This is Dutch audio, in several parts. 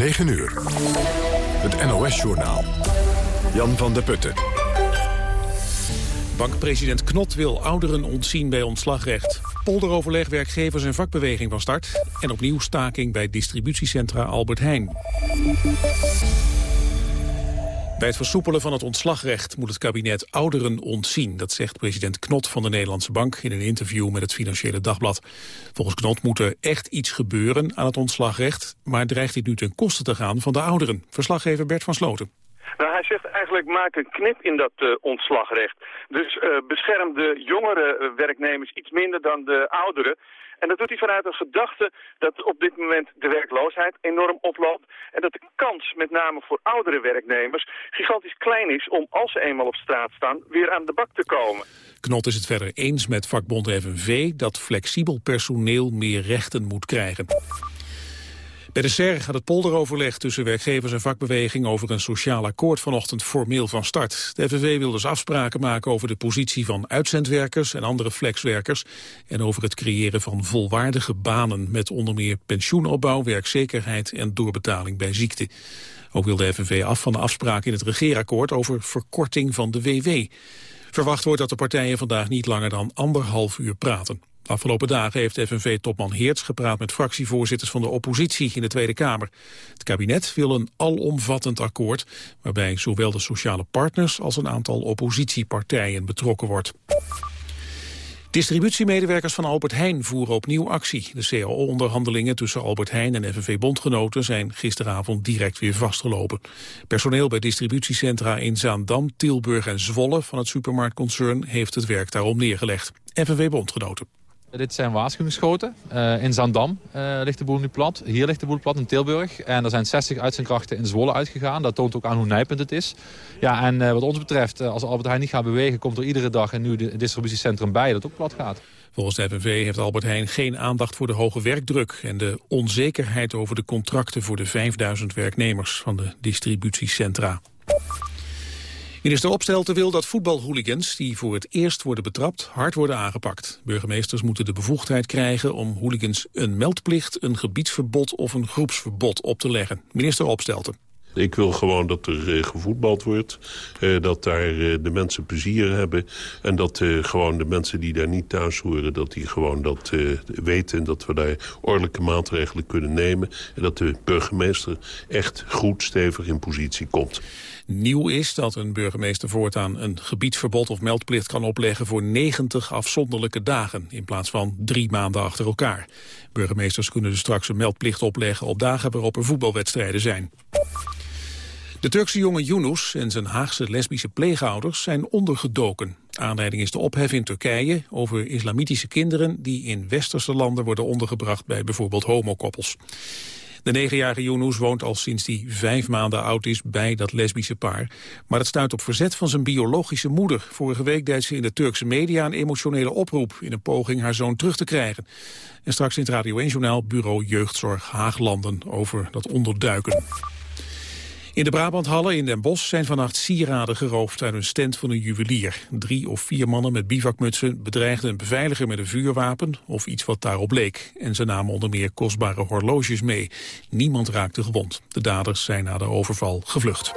9 uur. Het NOS-journaal. Jan van der Putten. Bankpresident Knot wil ouderen ontzien bij ontslagrecht. Polderoverleg werkgevers en vakbeweging van start. En opnieuw staking bij distributiecentra Albert Heijn. Bij het versoepelen van het ontslagrecht moet het kabinet ouderen ontzien. Dat zegt president Knot van de Nederlandse Bank in een interview met het Financiële Dagblad. Volgens Knot moet er echt iets gebeuren aan het ontslagrecht, maar dreigt dit nu ten koste te gaan van de ouderen. Verslaggever Bert van Sloten. Nou, hij zegt eigenlijk maak een knip in dat uh, ontslagrecht. Dus uh, bescherm de jongere uh, werknemers iets minder dan de ouderen. En dat doet hij vanuit een gedachte dat op dit moment de werkloosheid enorm oploopt. En dat de kans, met name voor oudere werknemers, gigantisch klein is om, als ze eenmaal op straat staan, weer aan de bak te komen. Knot is het verder eens met vakbond FNV dat flexibel personeel meer rechten moet krijgen. Bij de SER gaat het polderoverleg tussen werkgevers en vakbeweging over een sociaal akkoord vanochtend formeel van start. De FNV wil dus afspraken maken over de positie van uitzendwerkers en andere flexwerkers en over het creëren van volwaardige banen met onder meer pensioenopbouw, werkzekerheid en doorbetaling bij ziekte. Ook wil de FNV af van de afspraak in het regeerakkoord over verkorting van de WW. Verwacht wordt dat de partijen vandaag niet langer dan anderhalf uur praten. Afgelopen dagen heeft FNV-topman Heerts gepraat met fractievoorzitters van de oppositie in de Tweede Kamer. Het kabinet wil een alomvattend akkoord waarbij zowel de sociale partners als een aantal oppositiepartijen betrokken wordt. Distributiemedewerkers van Albert Heijn voeren opnieuw actie. De CAO-onderhandelingen tussen Albert Heijn en FNV-bondgenoten zijn gisteravond direct weer vastgelopen. Personeel bij distributiecentra in Zaandam, Tilburg en Zwolle van het supermarktconcern heeft het werk daarom neergelegd. FNV-bondgenoten. Dit zijn waarschuwingsschoten. Uh, in Zandam uh, ligt de boel nu plat. Hier ligt de boel plat in Tilburg. En er zijn 60 uitzendkrachten in Zwolle uitgegaan. Dat toont ook aan hoe nijpend het is. Ja, en uh, wat ons betreft, als Albert Heijn niet gaat bewegen... komt er iedere dag een nieuw distributiecentrum bij dat ook plat gaat. Volgens de FNV heeft Albert Heijn geen aandacht voor de hoge werkdruk... en de onzekerheid over de contracten voor de 5000 werknemers van de distributiecentra. Minister Opstelten wil dat voetbalhooligans die voor het eerst worden betrapt hard worden aangepakt. Burgemeesters moeten de bevoegdheid krijgen om hooligans een meldplicht, een gebiedsverbod of een groepsverbod op te leggen. Minister Opstelten. Ik wil gewoon dat er uh, gevoetbald wordt. Uh, dat daar uh, de mensen plezier hebben. En dat gewoon de mensen die daar niet thuis horen... dat die gewoon dat weten. En dat we daar ordelijke maatregelen kunnen nemen. En dat de burgemeester echt goed stevig in positie komt. Nieuw is dat een burgemeester voortaan een gebiedsverbod of meldplicht kan opleggen voor 90 afzonderlijke dagen in plaats van drie maanden achter elkaar. Burgemeesters kunnen dus straks een meldplicht opleggen op dagen waarop er voetbalwedstrijden zijn. De Turkse jongen Yunus en zijn Haagse lesbische pleegouders zijn ondergedoken. Aanleiding is de ophef in Turkije over islamitische kinderen die in westerse landen worden ondergebracht bij bijvoorbeeld homokoppels. De negenjarige Yunus woont al sinds hij vijf maanden oud is bij dat lesbische paar. Maar het stuit op verzet van zijn biologische moeder. Vorige week deed ze in de Turkse media een emotionele oproep... in een poging haar zoon terug te krijgen. En straks in het Radio 1-journaal Bureau Jeugdzorg Haaglanden over dat onderduiken. In de Brabanthallen in Den Bosch zijn vannacht sieraden geroofd uit een stand van een juwelier. Drie of vier mannen met bivakmutsen bedreigden een beveiliger met een vuurwapen of iets wat daarop leek. En ze namen onder meer kostbare horloges mee. Niemand raakte gewond. De daders zijn na de overval gevlucht.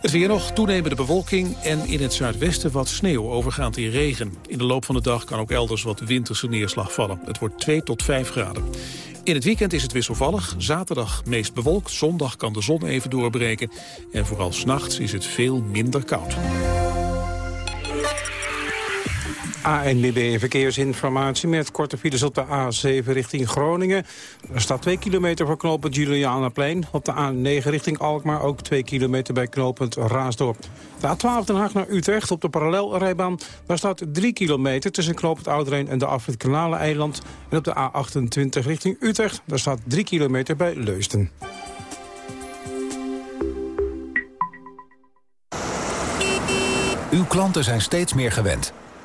Het weer nog, toenemende bewolking en in het zuidwesten wat sneeuw overgaand in regen. In de loop van de dag kan ook elders wat winterse neerslag vallen. Het wordt 2 tot 5 graden. In het weekend is het wisselvallig. Zaterdag meest bewolkt. Zondag kan de zon even doorbreken. En vooral s'nachts is het veel minder koud. ANWB Verkeersinformatie met korte files op de A7 richting Groningen. Er staat 2 kilometer voor knooppunt Julianaplein. Op de A9 richting Alkmaar ook 2 kilometer bij knooppunt Raasdorp. De A12 Den Haag naar Utrecht op de parallelrijbaan. Daar staat 3 kilometer tussen knooppunt Ouderijn en de afrit Kanaleneiland. En op de A28 richting Utrecht. Daar staat 3 kilometer bij Leusden. Uw klanten zijn steeds meer gewend.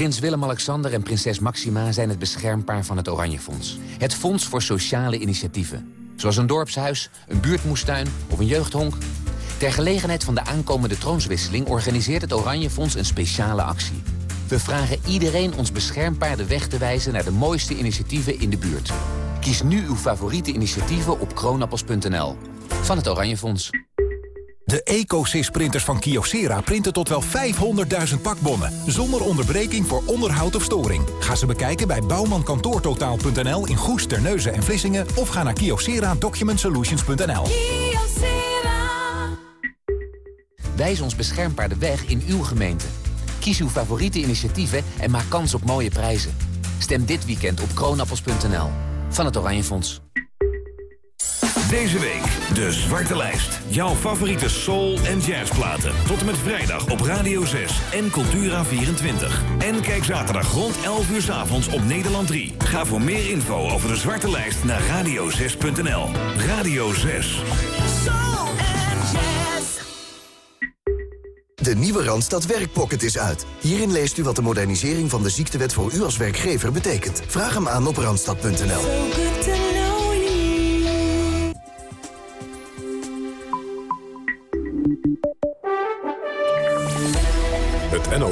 Prins Willem-Alexander en prinses Maxima zijn het beschermpaar van het Oranje Fonds. Het fonds voor sociale initiatieven. Zoals een dorpshuis, een buurtmoestuin of een jeugdhonk. Ter gelegenheid van de aankomende troonswisseling organiseert het Oranje Fonds een speciale actie. We vragen iedereen ons beschermpaar de weg te wijzen naar de mooiste initiatieven in de buurt. Kies nu uw favoriete initiatieven op kroonappels.nl. Van het Oranje Fonds. De EcoSys-printers van Kyocera printen tot wel 500.000 pakbonnen... zonder onderbreking voor onderhoud of storing. Ga ze bekijken bij bouwmankantoortotaal.nl in Goes, Terneuzen en Vlissingen... of ga naar kyocera-document-solutions.nl. Wijs ons beschermpaar de weg in uw gemeente. Kies uw favoriete initiatieven en maak kans op mooie prijzen. Stem dit weekend op kroonappels.nl. Van het Oranje Fonds. Deze week de Zwarte Lijst. Jouw favoriete soul- en jazzplaten. Tot en met vrijdag op Radio 6 en Cultura24. En kijk zaterdag rond 11 uur s avonds op Nederland 3. Ga voor meer info over de Zwarte Lijst naar radio6.nl. Radio 6. Soul and jazz. De nieuwe Randstad Werkpocket is uit. Hierin leest u wat de modernisering van de ziektewet voor u als werkgever betekent. Vraag hem aan op randstad.nl.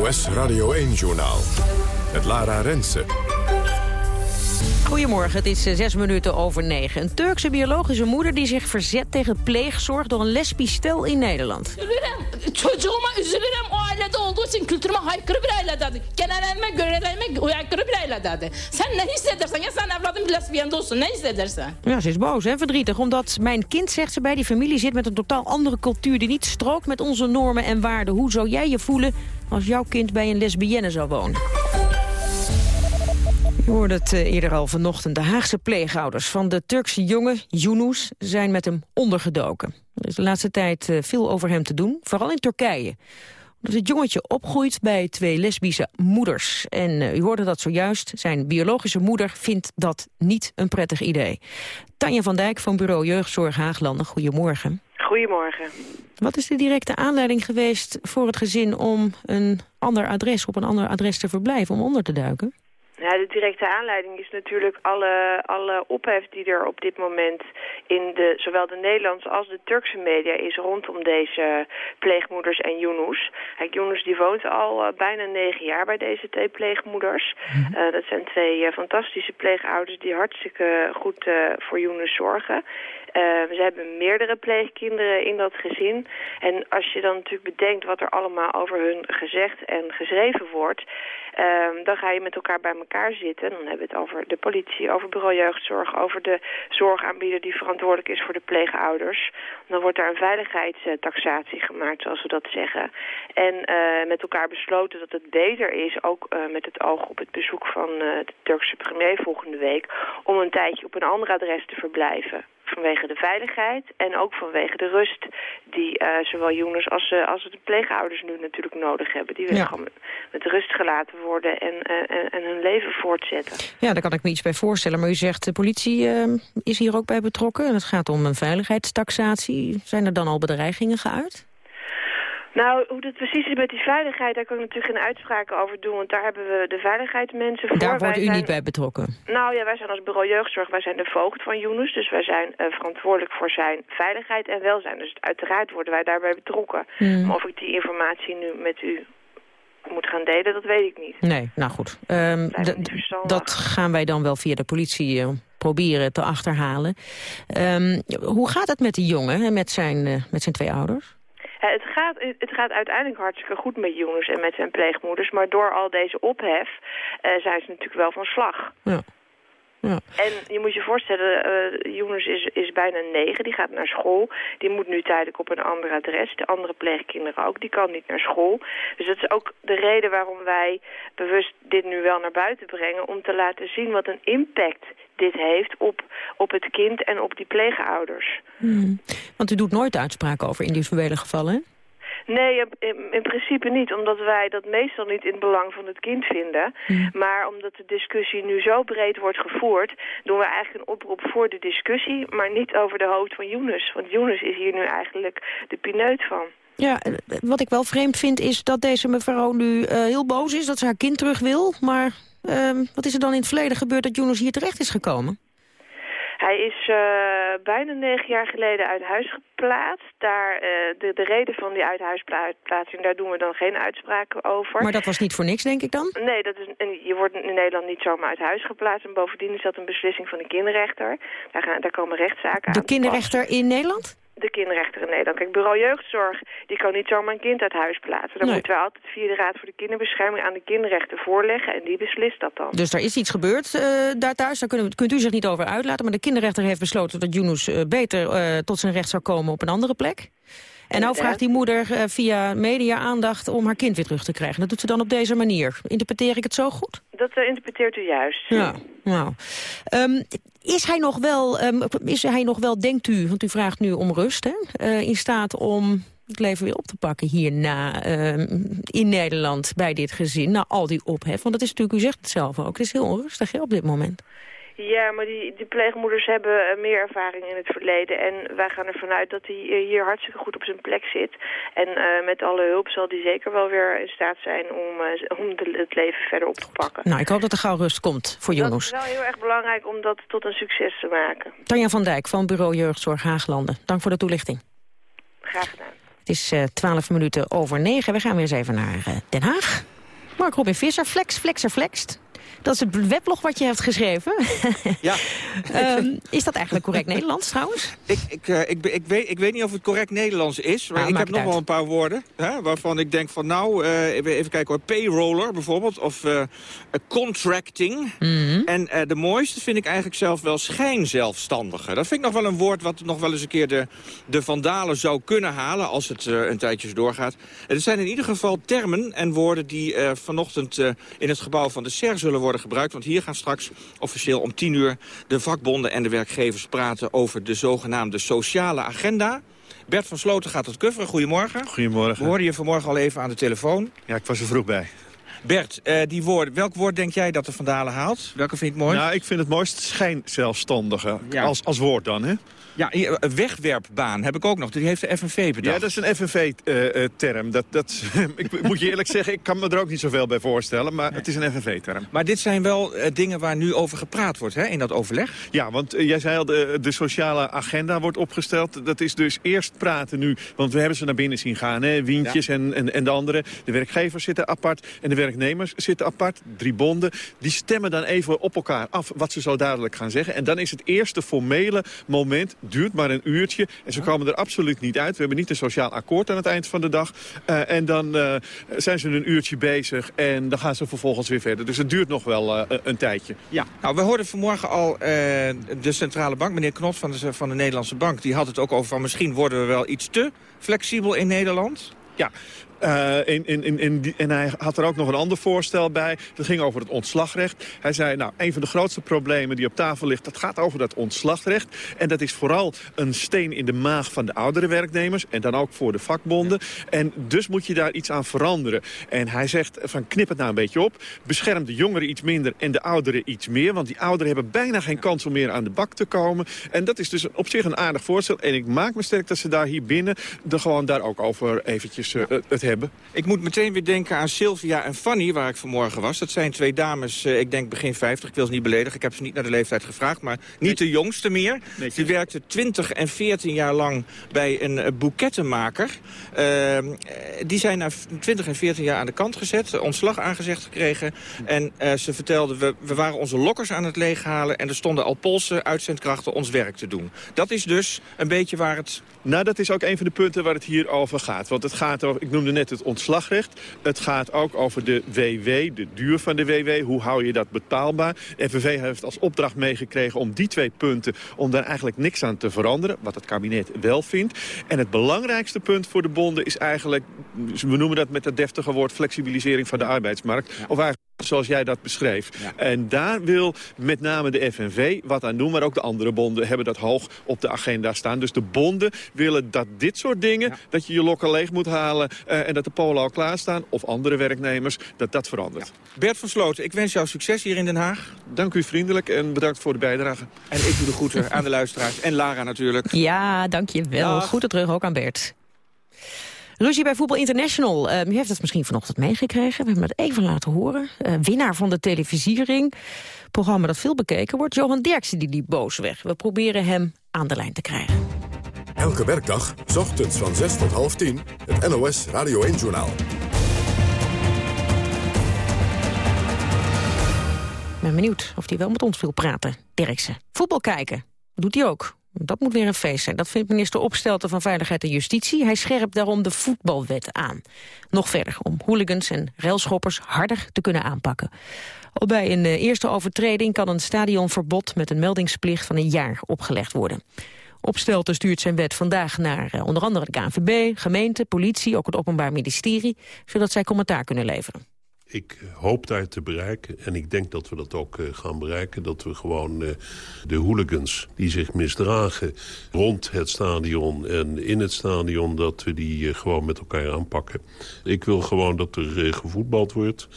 NOS Radio 1-journaal. Het Lara Rensen. Goedemorgen, het is eh, zes minuten over negen. Een Turkse biologische moeder die zich verzet tegen pleegzorg... door een lesbisch stel in Nederland. Üzülürüm. Çocuğuma üzülürüm. O ailede olduğu için kültürüme haykırı bir ailededir. Genellenme, görelenme haykırı bir ailededir. Sen ne hissedersen, ya sen evladın bir lesbiyende olsun, ne hissedersen? Ja, ze is boos en verdrietig, omdat mijn kind, zegt ze, bij die familie zit met een totaal andere cultuur die niet strookt met onze normen en waarden. Hoe zou jij je voelen als jouw kind bij een lesbienne zou wonen? Je hoorde het eh, eerder al vanochtend. De Haagse pleegouders van de Turkse jongen Yunus zijn met hem ondergedoken. Er is de laatste tijd eh, veel over hem te doen, vooral in Turkije. Omdat het jongetje opgroeit bij twee lesbische moeders. En eh, u hoorde dat zojuist. Zijn biologische moeder vindt dat niet een prettig idee. Tanja van Dijk van bureau Jeugdzorg Haaglanden, goedemorgen. Goedemorgen. Wat is de directe aanleiding geweest voor het gezin om een ander adres, op een ander adres te verblijven, om onder te duiken? Ja, de directe aanleiding is natuurlijk alle, alle ophef die er op dit moment in de, zowel de Nederlandse als de Turkse media is rondom deze pleegmoeders en Yunus. Kijk, Yunus die woont al uh, bijna negen jaar bij deze twee pleegmoeders. Uh, dat zijn twee uh, fantastische pleegouders die hartstikke goed voor Yunus zorgen. Ze hebben meerdere pleegkinderen in dat gezin. En als je dan natuurlijk bedenkt wat er allemaal over hun gezegd en geschreven wordt... Uh, dan ga je met elkaar bij elkaar zitten. Dan hebben we het over de politie, over bureau jeugdzorg... over de zorgaanbieder die verantwoordelijk is voor de pleegouders. Dan wordt daar een veiligheidstaxatie gemaakt, zoals we dat zeggen. En uh, met elkaar besloten dat het beter is, ook uh, met het oog op het bezoek van de Turkse premier volgende week... om een tijdje op een ander adres te verblijven vanwege de veiligheid en ook vanwege de rust die uh, zowel Jonas als, uh, als de pleegouders nu natuurlijk nodig hebben. Die willen ja. gewoon met, met, rust gelaten worden en, uh, en, en, hun leven voortzetten. Ja, daar kan ik me iets bij voorstellen. Maar u zegt de politie is hier ook bij betrokken en het gaat om een veiligheidstaxatie. Zijn er dan al bedreigingen geuit? Nou, hoe het precies is met die veiligheid, daar kan ik natuurlijk geen uitspraken over doen. Want daar hebben we de veiligheidsmensen voor. Daar wordt wij u zijn... niet bij betrokken? Nou ja, wij zijn als bureau jeugdzorg, wij zijn de voogd van Yunus. Dus wij zijn uh, verantwoordelijk voor zijn veiligheid en welzijn. Dus uiteraard worden wij daarbij betrokken. Hmm. Maar of ik die informatie nu met u moet gaan delen, dat weet ik niet. Nee, nou goed. Um, dat gaan wij dan wel via de politie uh, proberen te achterhalen. Um, hoe gaat het met die jongen en met zijn, uh, met zijn twee ouders? Het, gaat, het gaat uiteindelijk hartstikke goed met Jonas en met zijn pleegmoeders. Maar door al deze ophef uh, zijn ze natuurlijk wel van slag. Ja. Ja. En je moet je voorstellen, uh, Jonas is, is bijna negen, die gaat naar school. Die moet nu tijdelijk op een ander adres. De andere pleegkinderen ook, die kan niet naar school. Dus dat is ook de reden waarom wij bewust dit nu wel naar buiten brengen... om te laten zien wat een impact dit heeft op, op het kind en op die pleegouders. Hmm. Want u doet nooit uitspraken over individuele gevallen, hè? Nee, in, in principe niet, omdat wij dat meestal niet in het belang van het kind vinden. Maar omdat de discussie nu zo breed wordt gevoerd, doen we eigenlijk een oproep voor de discussie, maar niet over de hoofd van Younes. Want Younes is hier nu eigenlijk de pineut van. Ja, eh, wat ik wel vreemd vind is dat deze mevrouw nu eh, heel boos is... dat ze haar kind terug wil. Maar ehm, wat is er dan in het verleden gebeurd dat Younes hier terecht is gekomen? Hij is eh, bijna negen jaar geleden uit huis geplaatst. Daar, eh, de, de reden van die uithuisplaatsing, daar doen we dan geen uitspraken over. Maar dat was niet voor niks, denk ik dan? Nee, dat is, en je wordt in Nederland niet zomaar uit huis geplaatst. En bovendien is dat een beslissing van de kinderrechter. Daar, gaan, daar komen rechtszaken aan. De kinderrechter in Nederland? De kinderrechter in Nederland. Kijk, bureau jeugdzorg, die kan niet zomaar een kind uit huis plaatsen. Dan Nee. moeten we altijd via de Raad voor de Kinderbescherming aan de kinderrechter voorleggen en die beslist dat dan. Dus er is iets gebeurd eh, daar thuis, daar kunnen, kunt u zich niet over uitlaten. Maar de kinderrechter heeft besloten dat Yunus eh, beter eh, tot zijn recht zou komen op een andere plek. En nou vraagt die moeder via media aandacht om haar kind weer terug te krijgen. Dat doet ze dan op deze manier. Interpreteer ik het zo goed? Dat interpreteert u juist. Ja, nou. Ehm, is hij nog wel, ehm, is hij nog wel, denkt u, want u vraagt nu om rust, hè, eh, in staat om het leven weer op te pakken hierna ehm, in Nederland bij dit gezin, na al die ophef? Want dat is natuurlijk, u zegt het zelf ook, het is heel onrustig op dit moment. Ja, maar die, die pleegmoeders hebben eh, meer ervaring in het verleden. En wij gaan ervan uit dat hij eh, hier hartstikke goed op zijn plek zit. En eh, met alle hulp zal hij zeker wel weer in staat zijn om, om de- het leven verder op te pakken. Nou, ik hoop dat er gauw rust komt voor Dat Yunus. is wel heel erg belangrijk om dat tot een succes te maken. Tanja van Dijk van Bureau Jeugdzorg Haaglanden. Dank voor de toelichting. Graag gedaan. Het is twaalf minuten over negen. We gaan weer eens even naar Den Haag. Mark Robin Visser, Flex, Flexer, Flext. Dat is het weblog wat je hebt geschreven. Ja. Ehm, is dat eigenlijk correct Nederlands trouwens? Ik, ik, eh, ik, ik, weet, ik weet niet of het correct Nederlands is, maar Nou, ik heb nog wel een paar woorden hè, waarvan ik denk van nou, eh, even, kijken hoor, payroller bijvoorbeeld, of eh, contracting. Mhm. En de mooiste vind ik eigenlijk zelf wel schijnzelfstandige. Dat vind ik nog wel een woord wat nog wel eens een keer de, de vandalen zou kunnen halen als het een tijdje doorgaat. Het zijn in ieder geval termen en woorden die vanochtend in het gebouw van de SER zullen worden gebruikt. Want hier gaan straks officieel om tien uur de vakbonden en de werkgevers praten over de zogenaamde sociale agenda. Bert van Sloten gaat het coveren. Goedemorgen. Goedemorgen. We hoorden je vanmorgen al even aan de telefoon. Ja, ik was er vroeg bij. Bert, eh, die woorden, welk woord denk jij dat de Vandalen haalt? Welke vind je het mooi? Nou, ik vind het mooist schijnzelfstandige. Ja. Als, als woord dan, hè? Ja, een wegwerpbaan heb ik ook nog. Die heeft de FNV bedacht. Ja, dat is een FNV-term. dat, dat, ik moet je eerlijk zeggen, ik kan me er ook niet zoveel bij voorstellen. Maar het is een FNV-term. Maar dit zijn wel eh, dingen waar nu over gepraat wordt hè, in dat overleg. Ja, want eh, jij zei al, de, de sociale agenda wordt opgesteld. Dat is dus eerst praten nu, want we hebben ze naar binnen zien gaan. Hè? Wientjes Ja. en, en, en de anderen. De werkgevers zitten apart en de werknemers zitten apart. Drie bonden. Die stemmen dan even op elkaar af wat ze zo dadelijk gaan zeggen. En dan is het eerste formele moment, duurt maar een uurtje. En ze komen er absoluut niet uit. We hebben niet een sociaal akkoord aan het eind van de dag. Eh, en dan eh, zijn ze een uurtje bezig en dan gaan ze vervolgens weer verder. Dus het duurt nog wel eh, een tijdje. Ja, nou, we hoorden vanmorgen al de centrale bank, meneer Knot van de, van de Nederlandse Bank... die had het ook over van misschien worden we wel iets te flexibel in Nederland. Ja, eh, en, en, en, en hij had er ook nog een ander voorstel bij. Dat ging over het ontslagrecht. Hij zei, nou, een van de grootste problemen die op tafel ligt... dat gaat over dat ontslagrecht. En dat is vooral een steen in de maag van de oudere werknemers... en dan ook voor de vakbonden. En dus moet je daar iets aan veranderen. En hij zegt, van knip het nou een beetje op. Bescherm de jongeren iets minder en de ouderen iets meer. Want die ouderen hebben bijna geen kans om meer aan de bak te komen. En dat is dus op zich een aardig voorstel. En ik maak me sterk dat ze daar hier binnen... er gewoon daar ook over eventjes eh, het hebben. Ik moet meteen weer denken aan Sylvia en Fanny, waar ik vanmorgen was. Dat zijn twee dames, eh, ik denk begin 50. Ik wil ze niet beledigen, ik heb ze niet naar de leeftijd gevraagd... maar niet de jongste meer. Ze werkte 20 en 14 jaar lang bij een eh, boekettenmaker. Ehm, eh, die zijn na 20 en 14 jaar aan de kant gezet, ontslag aangezegd gekregen. En ze vertelde, we, we waren onze lokkers aan het leeghalen... en er stonden al Poolse uitzendkrachten ons werk te doen. Dat is dus een beetje waar het... Nou, dat is ook een van de punten waar het hier over gaat. Want het gaat over, ik noemde net het ontslagrecht. Het gaat ook over de WW, de duur van de WW. Hoe hou je dat betaalbaar? FNV heeft als opdracht meegekregen om die twee punten... om daar eigenlijk niks aan te veranderen, wat het kabinet wel vindt. En het belangrijkste punt voor de bonden is eigenlijk... we noemen dat met dat deftige woord flexibilisering van de arbeidsmarkt. Of eigenlijk zoals jij dat beschreef. En daar wil met name de FNV wat aan doen, maar ook de andere bonden hebben dat hoog op de agenda staan. Dus de bonden willen dat dit soort dingen, dat je je lokken leeg moet halen eh, en dat de polen al klaarstaan, of andere werknemers, dat dat verandert. Bert van Sloten, ik wens jou succes hier in Den Haag. Dank u vriendelijk en bedankt voor de bijdrage. En ik doe de groeten aan de luisteraars en Lara natuurlijk. Ja, dankjewel. Dag. Goed terug ook aan Bert. Ruzie bij Voetbal International. Eh, u heeft het misschien vanochtend meegekregen. We hebben het even laten horen. Eh, winnaar van de televisiering. Programma dat veel bekeken wordt. Johan Derksen die liep boos weg. We proberen hem aan de lijn te krijgen. Elke werkdag, 's ochtends van 6 tot half 10, het NOS Radio 1-journaal. Ik ben benieuwd of hij wel met ons wil praten. Derksen. Voetbal kijken. Doet hij ook. Dat moet weer een feest zijn. Dat vindt minister Opstelten van Veiligheid en Justitie. Hij scherpt daarom de voetbalwet aan. Nog verder om hooligans en railschoppers harder te kunnen aanpakken. Al bij een eh, eerste overtreding kan een stadionverbod met een meldingsplicht van een jaar opgelegd worden. Opstelten stuurt zijn wet vandaag naar eh, onder andere de KNVB, gemeente, politie, ook het Openbaar Ministerie, zodat zij commentaar kunnen leveren. Ik hoop daar te bereiken, en ik denk dat we dat ook eh, gaan bereiken... dat we gewoon eh, de hooligans die zich misdragen rond het stadion en in het stadion... dat we die eh, gewoon met elkaar aanpakken. Ik wil gewoon dat er gevoetbald wordt,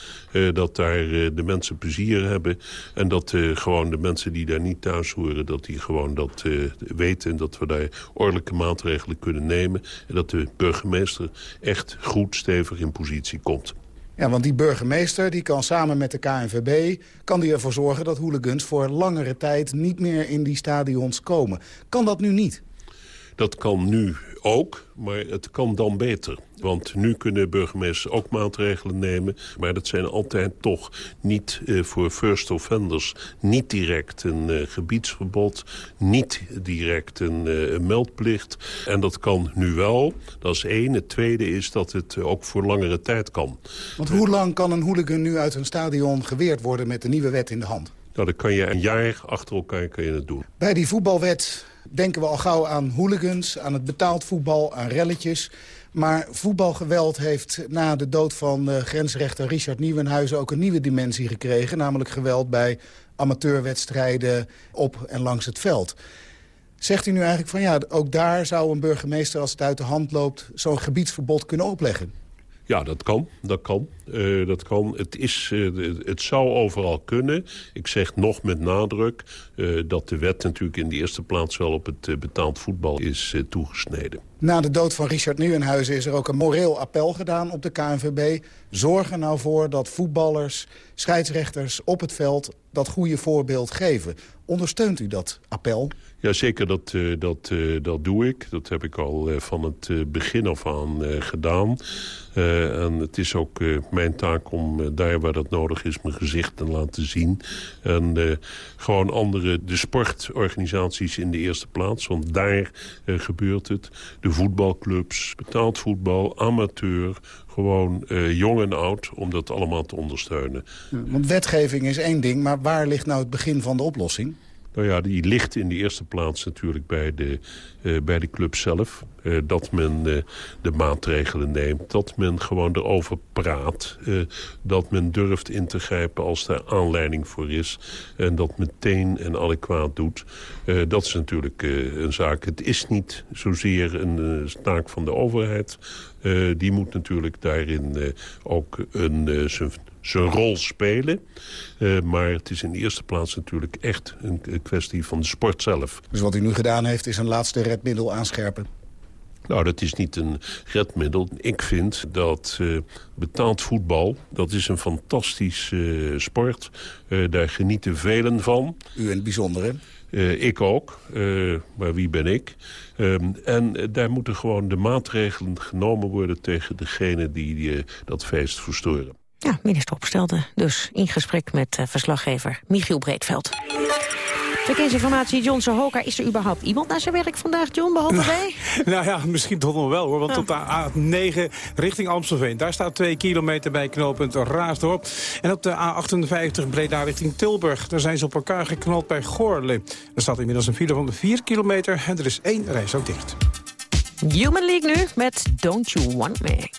dat daar de mensen plezier hebben... en dat gewoon de mensen die daar niet thuis horen, dat die gewoon dat weten... en dat we daar ordelijke maatregelen kunnen nemen... en dat de burgemeester echt goed stevig in positie komt. Ja, want die burgemeester die kan samen met de KNVB... kan die ervoor zorgen dat hooligans voor langere tijd... niet meer in die stadions komen. Kan dat nu niet? Dat kan nu ook, maar het kan dan beter. Want nu kunnen burgemeesters ook maatregelen nemen. Maar dat zijn altijd toch niet eh, voor first offenders... niet direct een eh, gebiedsverbod, niet direct een, eh, een meldplicht. En dat kan nu wel, dat is één. Het tweede is dat het ook voor langere tijd kan. Want hoe lang kan een hooligan nu uit een stadion geweerd worden... met de nieuwe wet in de hand? Nou, dan kan je een jaar achter elkaar kan je het doen. Bij die voetbalwet denken we al gauw aan hooligans, aan het betaald voetbal, aan relletjes. Maar voetbalgeweld heeft na de dood van uh, grensrechter Richard Nieuwenhuizen... ook een nieuwe dimensie gekregen, namelijk geweld bij amateurwedstrijden op en langs het veld. Zegt u nu eigenlijk van ja, ook daar zou een burgemeester als het uit de hand loopt... zo'n gebiedsverbod kunnen opleggen? Ja, dat kan. Dat kan. Uh, dat kan. Het, is, uh, het zou overal kunnen. Ik zeg nog met nadruk uh, dat de wet natuurlijk in de eerste plaats wel op het betaald voetbal is toegesneden. Na de dood van Richard Nieuwenhuizen is er ook een moreel appel gedaan op de KNVB. Zorg er nou voor dat voetballers, scheidsrechters op het veld dat goede voorbeeld geven. Ondersteunt u dat appel? Jazeker, dat, uh, dat, uh, dat doe ik. Dat heb ik al uh, van het begin af aan gedaan. en het is ook mijn taak om daar waar dat nodig is... mijn gezicht te laten zien. En gewoon andere, de sportorganisaties in de eerste plaats. Want daar gebeurt het. De voetbalclubs, betaald voetbal, amateur... Gewoon jong en oud, om dat allemaal te ondersteunen. Want wetgeving is één ding, maar waar ligt nou het begin van de oplossing? Nou ja, die ligt in de eerste plaats natuurlijk bij de, uh, bij de club zelf. Uh, dat men uh, de maatregelen neemt, dat men gewoon erover praat. dat men durft in te grijpen als daar aanleiding voor is. En dat meteen en adequaat doet. dat is natuurlijk een zaak. Het is niet zozeer een taak van de overheid. die moet natuurlijk daarin ook een, zijn rol spelen. Uh, maar het is in de eerste plaats natuurlijk echt een kwestie van de sport zelf. Dus wat u nu gedaan heeft is een laatste redmiddel aanscherpen? Nou, dat is niet een redmiddel. Ik vind dat uh, betaald voetbal, dat is een fantastisch uh, sport. Uh, daar genieten velen van. U in het bijzonder, hè? ik ook, maar wie ben ik? Um, en daar moeten gewoon de maatregelen genomen worden... tegen degene die dat feest verstoren. Ja, minister Opstelde dus in gesprek met uh, verslaggever Michiel Breedveld. Verkeersinformatie, John Sohoka. Is er überhaupt iemand naar zijn werk vandaag, John, behalve nou, wij? Nou ja, misschien toch nog wel, hoor. Want ja. op de A9 richting Amstelveen... daar staat twee kilometer bij knooppunt Raasdorp. En op de A58 Breda richting Tilburg... daar zijn ze op elkaar geknald bij Goorle. Er staat inmiddels een file van de 4 kilometer... en er is één reis ook dicht. Human League nu met Don't You Want Me.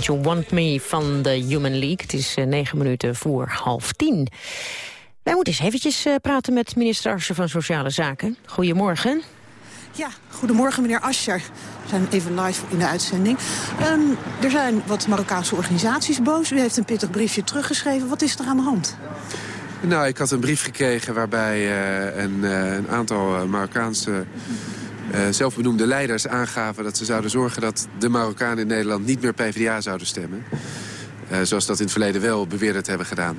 Don't You Want Me van de Human League. Het is uh, negen minuten voor half tien. Wij moeten eens eventjes uh, praten met minister Ascher van Sociale Zaken. Goedemorgen. Ja, goedemorgen meneer Ascher. We zijn even live in de uitzending. Um, er zijn wat Marokkaanse organisaties boos. U heeft een pittig briefje teruggeschreven. Wat is er aan de hand? Nou, ik had een brief gekregen waarbij uh, een, uh, een, aantal Marokkaanse uh, zelfbenoemde leiders aangaven... dat ze zouden zorgen dat de Marokkanen in Nederland niet meer PvdA zouden stemmen. zoals dat in het verleden wel beweerd hebben gedaan.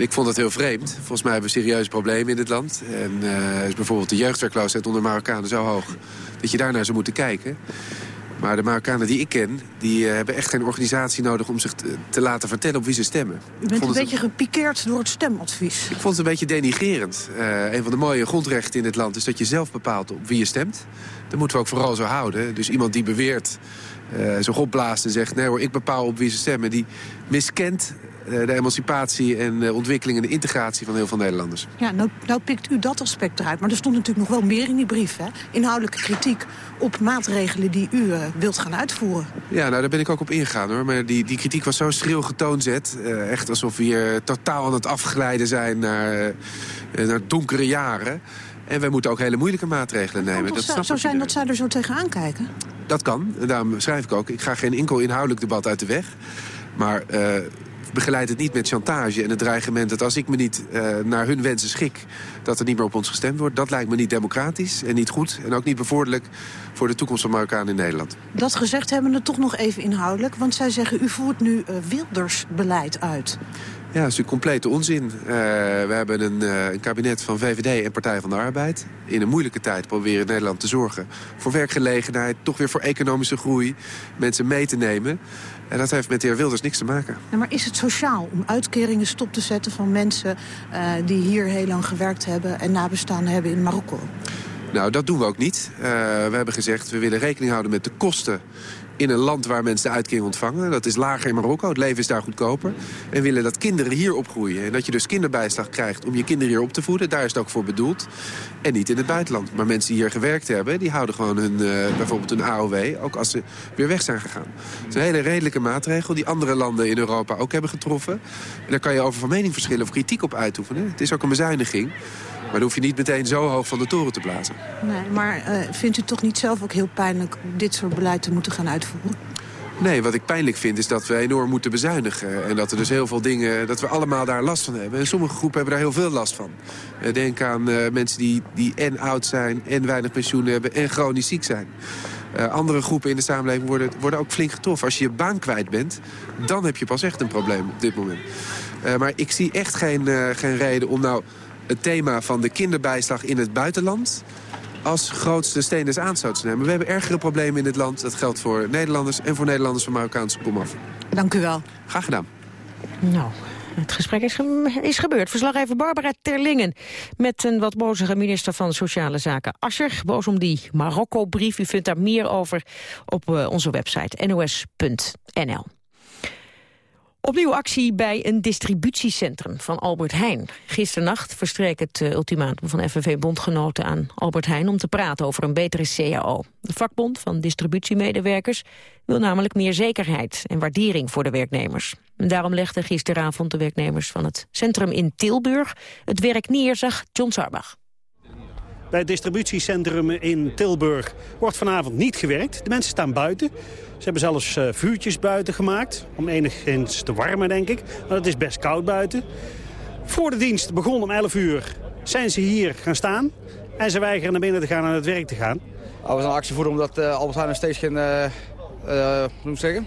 Ik vond dat heel vreemd. Volgens mij hebben we serieuze problemen in dit land. En uh, is bijvoorbeeld de jeugdwerkloosheid onder Marokkanen zo hoog... dat je daarnaar zou moeten kijken. Maar de Marokkanen die ik ken, die uh, hebben echt geen organisatie nodig... om zich te, te, laten vertellen op wie ze stemmen. U bent een beetje gepikeerd door het stemadvies. Ik vond het een beetje denigerend. Uh, een van de mooie grondrechten in dit land is dat je zelf bepaalt op wie je stemt. Dat moeten we ook vooral zo houden. Dus iemand die beweert, uh, zich opblaast en zegt... nee hoor, ik bepaal op wie ze stemmen... die miskent de emancipatie en de ontwikkeling en de integratie van heel veel Nederlanders. Ja, nou, nou pikt u dat aspect eruit. Maar er stond natuurlijk nog wel meer in die brief. Hè? Inhoudelijke kritiek op maatregelen die u uh, wilt gaan uitvoeren. Ja, nou daar ben ik ook op ingegaan hoor. Maar die, die kritiek was zo schril getoonzet. Uh, echt alsof we hier totaal aan het afglijden zijn naar, naar donkere jaren. En wij moeten ook hele moeilijke maatregelen nemen. Dat zou zo zijn dat zij er zo tegenaan kijken? Dat kan. En daarom schrijf ik ook. Ik ga geen enkel inhoudelijk debat uit de weg. Maar begeleid het niet met chantage en het dreigement... dat als ik me niet uh, naar hun wensen schik, dat er niet meer op ons gestemd wordt. Dat lijkt me niet democratisch en niet goed. En ook niet bevorderlijk voor de toekomst van Marokkaan in Nederland. Dat gezegd hebben we het toch nog even inhoudelijk. Want zij zeggen, u voert nu uh, Wilders-beleid uit. Ja, dat is natuurlijk complete onzin. Uh, we hebben een, uh, een, kabinet van VVD en Partij van de Arbeid. In een moeilijke tijd proberen Nederland te zorgen voor werkgelegenheid... toch weer voor economische groei, mensen mee te nemen. En dat heeft met de heer Wilders niks te maken. Ja, maar is het sociaal om uitkeringen stop te zetten van mensen... Uh, die hier heel lang gewerkt hebben en nabestaanden hebben in Marokko? Nou, dat doen we ook niet. Uh, we hebben gezegd, we willen rekening houden met de kosten in een land waar mensen de uitkering ontvangen. Dat is lager in Marokko, het leven is daar goedkoper. En willen dat kinderen hier opgroeien. En dat je dus kinderbijslag krijgt om je kinderen hier op te voeden. Daar is het ook voor bedoeld. En niet in het buitenland. Maar mensen die hier gewerkt hebben, die houden gewoon hun, uh, bijvoorbeeld hun AOW... ook als ze weer weg zijn gegaan. Het is een hele redelijke maatregel die andere landen in Europa ook hebben getroffen. En daar kan je over van mening verschillen of kritiek op uitoefenen. Het is ook een bezuiniging. Maar dan hoef je niet meteen zo hoog van de toren te blazen. Nee, maar uh, vindt u toch niet zelf ook heel pijnlijk... dit soort beleid te moeten gaan uitvoeren? Nee, wat ik pijnlijk vind is dat we enorm moeten bezuinigen. En dat er dus heel veel dingen, dat we allemaal daar last van hebben. En sommige groepen hebben daar heel veel last van. Uh, denk aan uh, mensen die, die en oud zijn, en weinig pensioen hebben... en chronisch ziek zijn. Uh, andere groepen in de samenleving worden, worden ook flink getroffen. Als je je baan kwijt bent, dan heb je pas echt een probleem op dit moment. maar ik zie echt geen, geen reden om nou het thema van de kinderbijslag in het buitenland als grootste steen des aanstoots te nemen. We hebben ergere problemen in dit land. Dat geldt voor Nederlanders en voor Nederlanders van Marokkaanse komaf. Dank u wel. Graag gedaan. Nou, het gesprek is, ge is gebeurd. Verslaggever Barbara Terlingen met een wat bozige minister van Sociale Zaken Ascher. Boos om die Marokko-brief. U vindt daar meer over op uh, onze website nos.nl. Opnieuw actie bij een distributiecentrum van Albert Heijn. Gisternacht verstreek het uh, ultimatum van FNV-bondgenoten aan Albert Heijn... om te praten over een betere CAO. De vakbond van distributiemedewerkers wil namelijk meer zekerheid... en waardering voor de werknemers. Daarom legden gisteravond de werknemers van het centrum in Tilburg... het werk neer, zag John Sarbach. Bij het distributiecentrum in Tilburg wordt vanavond niet gewerkt. De mensen staan buiten. Ze hebben zelfs uh, vuurtjes buiten gemaakt. Om enigszins te warmen, denk ik. Maar het is best koud buiten. Voor de dienst begon om 11 uur zijn ze hier gaan staan. En ze weigeren naar binnen te gaan en naar het werk te gaan. Oh, we zijn actie voeren omdat uh, Albert Heijn nog steeds geen... Uh, hoe moet ik zeggen?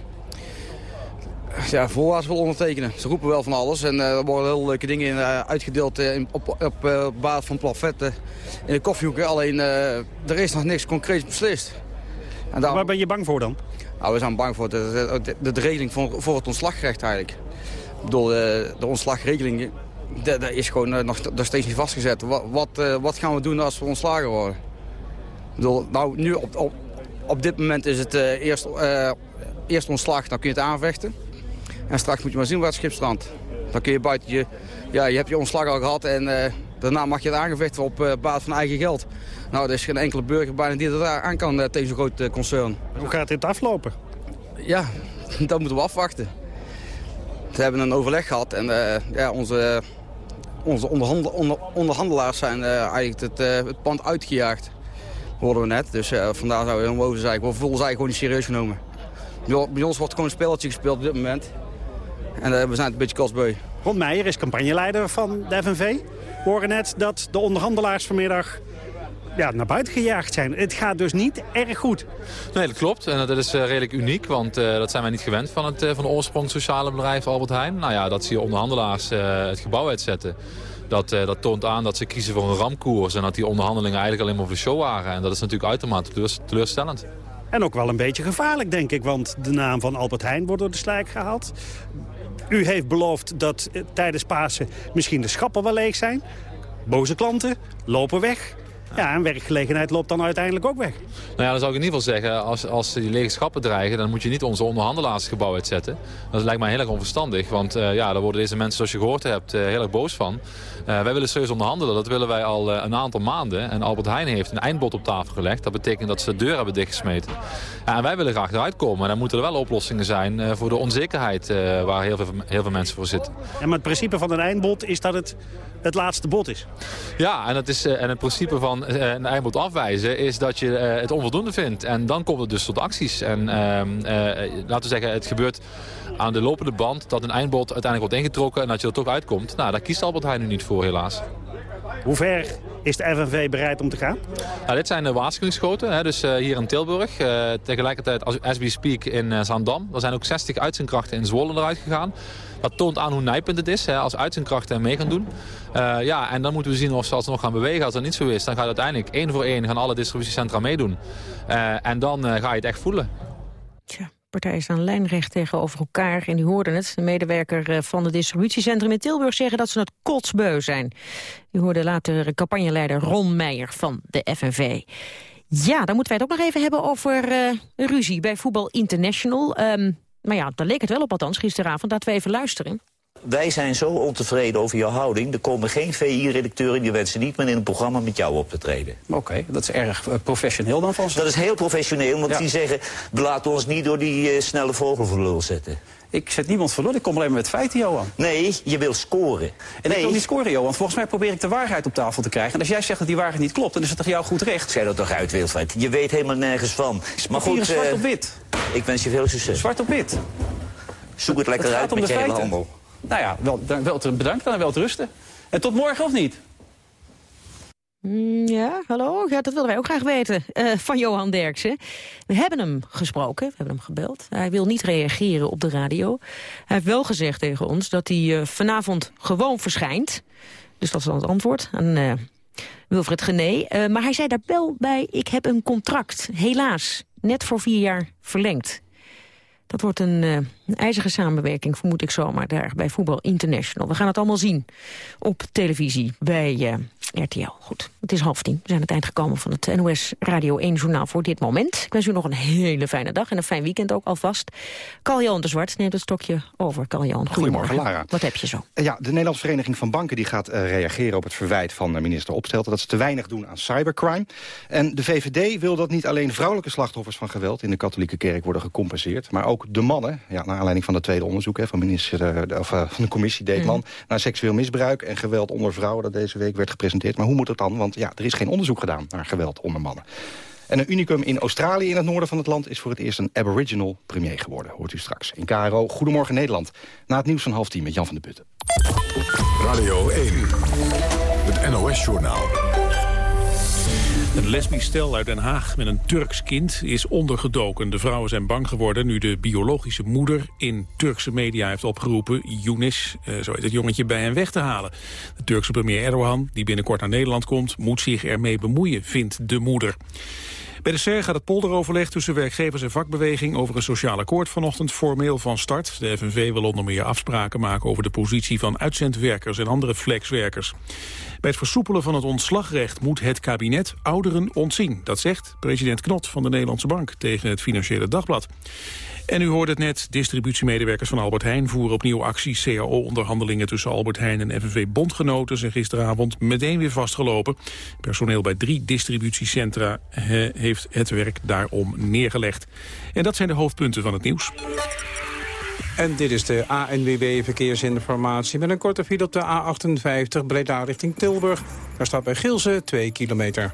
ja, voorwaarts wil ondertekenen. Ze roepen wel van alles en er worden heel leuke dingen in, uitgedeeld in, op, op basis van plafetten in de koffiehoeken. Alleen er is nog niks concreets beslist. Daarom... Waar ben je bang voor dan? Nou, we zijn bang voor de, de, regeling voor, het ontslagrecht eigenlijk. Door de, de ontslagregeling, is gewoon nog, nog steeds niet vastgezet. Wat, wat, wat, gaan we doen als we ontslagen worden? Bedoel, nou, nu op, op, dit moment is het eerst, eerst ontslag, dan kun je het aanvechten. En straks moet je maar zien waar het schip strandt. Dan kun je buiten. Ja, je hebt je ontslag al gehad en uh, daarna mag je het aangevechten op uh, basis van eigen geld. Nou, er is geen enkele burger bijna die dat aan kan uh, tegen zo'n groot concern. Hoe gaat dit aflopen? Ja, dat moeten we afwachten. We hebben een overleg gehad en eh, ja, onze, onze onderhandel, onder, onderhandelaars zijn eh, eigenlijk het, eh, het pand uitgejaagd. Hoorden we net, dus eh, vandaar zou je helemaal over zijn. We voelen ons eigenlijk gewoon niet serieus genomen. Bij, bij ons wordt gewoon een spelletje gespeeld op dit moment. En eh, we zijn het een beetje kostbeu. Ron Meijer is campagneleider van de FNV. We horen net dat de onderhandelaars vanmiddag ja, naar buiten gejaagd zijn. Het gaat dus niet erg goed. Nee, dat klopt. En dat is eh, redelijk uniek, want eh, dat zijn wij niet gewend van het eh, van de oorsprong sociale bedrijf Albert Heijn. Nou ja, dat zie je onderhandelaars het gebouw uitzetten. Dat, dat toont aan dat ze kiezen voor een ramkoers en dat die onderhandelingen eigenlijk alleen maar voor de show waren. En dat is natuurlijk uitermate teleurs- teleurstellend. En ook wel een beetje gevaarlijk, denk ik. Want de naam van Albert Heijn wordt door de slijk gehaald. U heeft beloofd dat eh, tijdens Pasen misschien de schappen wel leeg zijn. Boze klanten lopen weg. Ja, en werkgelegenheid loopt dan uiteindelijk ook weg. Nou ja, dan zou ik in ieder geval zeggen, als, als die lege schappen dreigen... dan moet je niet onze onderhandelaars het gebouw uitzetten. Dat lijkt mij heel erg onverstandig. Want eh, ja, daar worden deze mensen, zoals je gehoord hebt, eh, heel erg boos van. Eh, wij willen serieus onderhandelen. Dat willen wij al eh, een aantal maanden. En Albert Heijn heeft een eindbod op tafel gelegd. Dat betekent dat ze de deur hebben dichtgesmeten. En wij willen graag eruit komen. Maar dan moeten er wel oplossingen zijn eh, voor de onzekerheid... waar heel veel, heel veel mensen voor zitten. En maar het principe van een eindbod is dat het het laatste bod is. Ja, en het, is, en het principe van een eindbod afwijzen is dat je het onvoldoende vindt. En dan komt het dus tot acties. En ehm, eh, laten we zeggen, het gebeurt aan de lopende band dat een eindbod uiteindelijk wordt ingetrokken en dat je er toch uitkomt. Nou, daar kiest Albert Heijn nu niet voor, helaas. Hoe ver is de FNV bereid om te gaan? Nou, dit zijn de waarschuwingsschoten, hè, dus eh, hier in Tilburg. Eh, tegelijkertijd, als, as we speak, in eh, Zaandam. Er zijn ook 60 uitzendkrachten in Zwolle eruit gegaan. Dat toont aan hoe nijpend het is, hè, als uitzendkrachten mee gaan doen. Eh, ja, en dan moeten we zien of ze alsnog gaan bewegen. Als dat niet zo is, dan gaat uiteindelijk één voor één gaan alle distributiecentra meedoen. Eh, en dan eh, ga je het echt voelen. Partijen staan lijnrecht tegenover elkaar. En u hoorde het, de medewerker eh, van het distributiecentrum in Tilburg zeggen dat ze het kotsbeu zijn. U hoorde later campagneleider Ron Meijer van de FNV. Ja, dan moeten wij het ook nog even hebben over eh, ruzie bij Voetbal International. Ehm, maar ja, daar leek het wel op althans gisteravond. Laten we even luisteren. Wij zijn zo ontevreden over jouw houding. Er komen geen VI-redacteuren die wensen niet meer in een programma met jou op te treden. Oké, dat is erg eh, professioneel dan van ze. Dat is heel professioneel, want Ja. die zeggen... we laten ons niet door die eh, snelle vogel voor lul zetten. Ik zet niemand voor lul, ik kom alleen maar met feiten, Johan. Nee, je wil scoren. En ik wil niet scoren, Johan. Volgens mij probeer ik de waarheid op tafel te krijgen. En als jij zegt dat die waarheid niet klopt, dan is het toch jou goed recht? Schrijf dat toch uit, Wilfred. Je weet helemaal nergens van. Maar goed, zwart eh, op wit. ik wens je veel succes. Zwart op wit. Zoek het lekker Het uit om met de je hele handel. Nou ja, wel, wel te, bedankt dan en wel te rusten. En tot morgen of niet? Mm, Ja, hallo? Ja, dat willen wij ook graag weten. eh, van Johan Derksen. We hebben hem gesproken, we hebben hem gebeld. Hij wil niet reageren op de radio. Hij heeft wel gezegd tegen ons dat hij eh, vanavond gewoon verschijnt. Dus dat is dan het antwoord aan eh, Wilfred Gené. Maar hij zei daar wel bij, ik heb een contract. Helaas, net voor vier jaar verlengd. Dat wordt een, eh, een ijzige samenwerking, vermoed ik zomaar, daar bij Voetbal International. We gaan het allemaal zien op televisie bij eh, RTL. Goed, het is half tien. We zijn aan het eind gekomen van het NOS Radio 1 Journaal voor dit moment. Ik wens u nog een hele fijne dag en een fijn weekend ook alvast. Carl-Jan de Zwart neemt het stokje over. Carl-Jan, Goedemorgen, Lara. Wat heb je zo? Ja, de Nederlandse Vereniging van Banken die gaat eh, reageren op het verwijt van minister Opstelten... dat ze te weinig doen aan cybercrime. En de VVD wil dat niet alleen vrouwelijke slachtoffers van geweld... in de katholieke kerk worden gecompenseerd, maar ook de mannen. Ja, naar aanleiding van het tweede onderzoek hè, van, minister, eh, of, eh, van de commissie Deetman... Mhm. naar seksueel misbruik en geweld onder vrouwen... dat deze week werd gepresenteerd. Maar hoe moet het dan? Want ja, er is geen onderzoek gedaan naar geweld onder mannen. En een unicum in Australië, in het noorden van het land... is voor het eerst een aboriginal premier geworden, hoort u straks. In KRO, Goedemorgen Nederland. Na het nieuws van half tien met Jan van de Putten. Radio 1, het NOS-journaal. Een lesbisch stel uit Den Haag met een Turks kind is ondergedoken. De vrouwen zijn bang geworden nu de biologische moeder in Turkse media heeft opgeroepen Younis, eh, zo heet het jongetje, bij hen weg te halen. De Turkse premier Erdogan, die binnenkort naar Nederland komt, moet zich ermee bemoeien, vindt de moeder. Bij de SER gaat het polderoverleg tussen werkgevers en vakbeweging over een sociaal akkoord vanochtend formeel van start. De FNV wil onder meer afspraken maken over de positie van uitzendwerkers en andere flexwerkers. Bij het versoepelen van het ontslagrecht moet het kabinet ouderen ontzien. Dat zegt president Knot van de Nederlandse Bank tegen het Financiële Dagblad. En u hoort het net, distributiemedewerkers van Albert Heijn voeren opnieuw actie. CAO-onderhandelingen tussen Albert Heijn en FNV-bondgenoten zijn gisteravond meteen weer vastgelopen. Personeel bij drie distributiecentra heeft het werk daarom neergelegd. En dat zijn de hoofdpunten van het nieuws. En dit is de ANWB Verkeersinformatie met een korte file op de A58 Breda richting Tilburg. Daar staat bij Gilze 2 kilometer.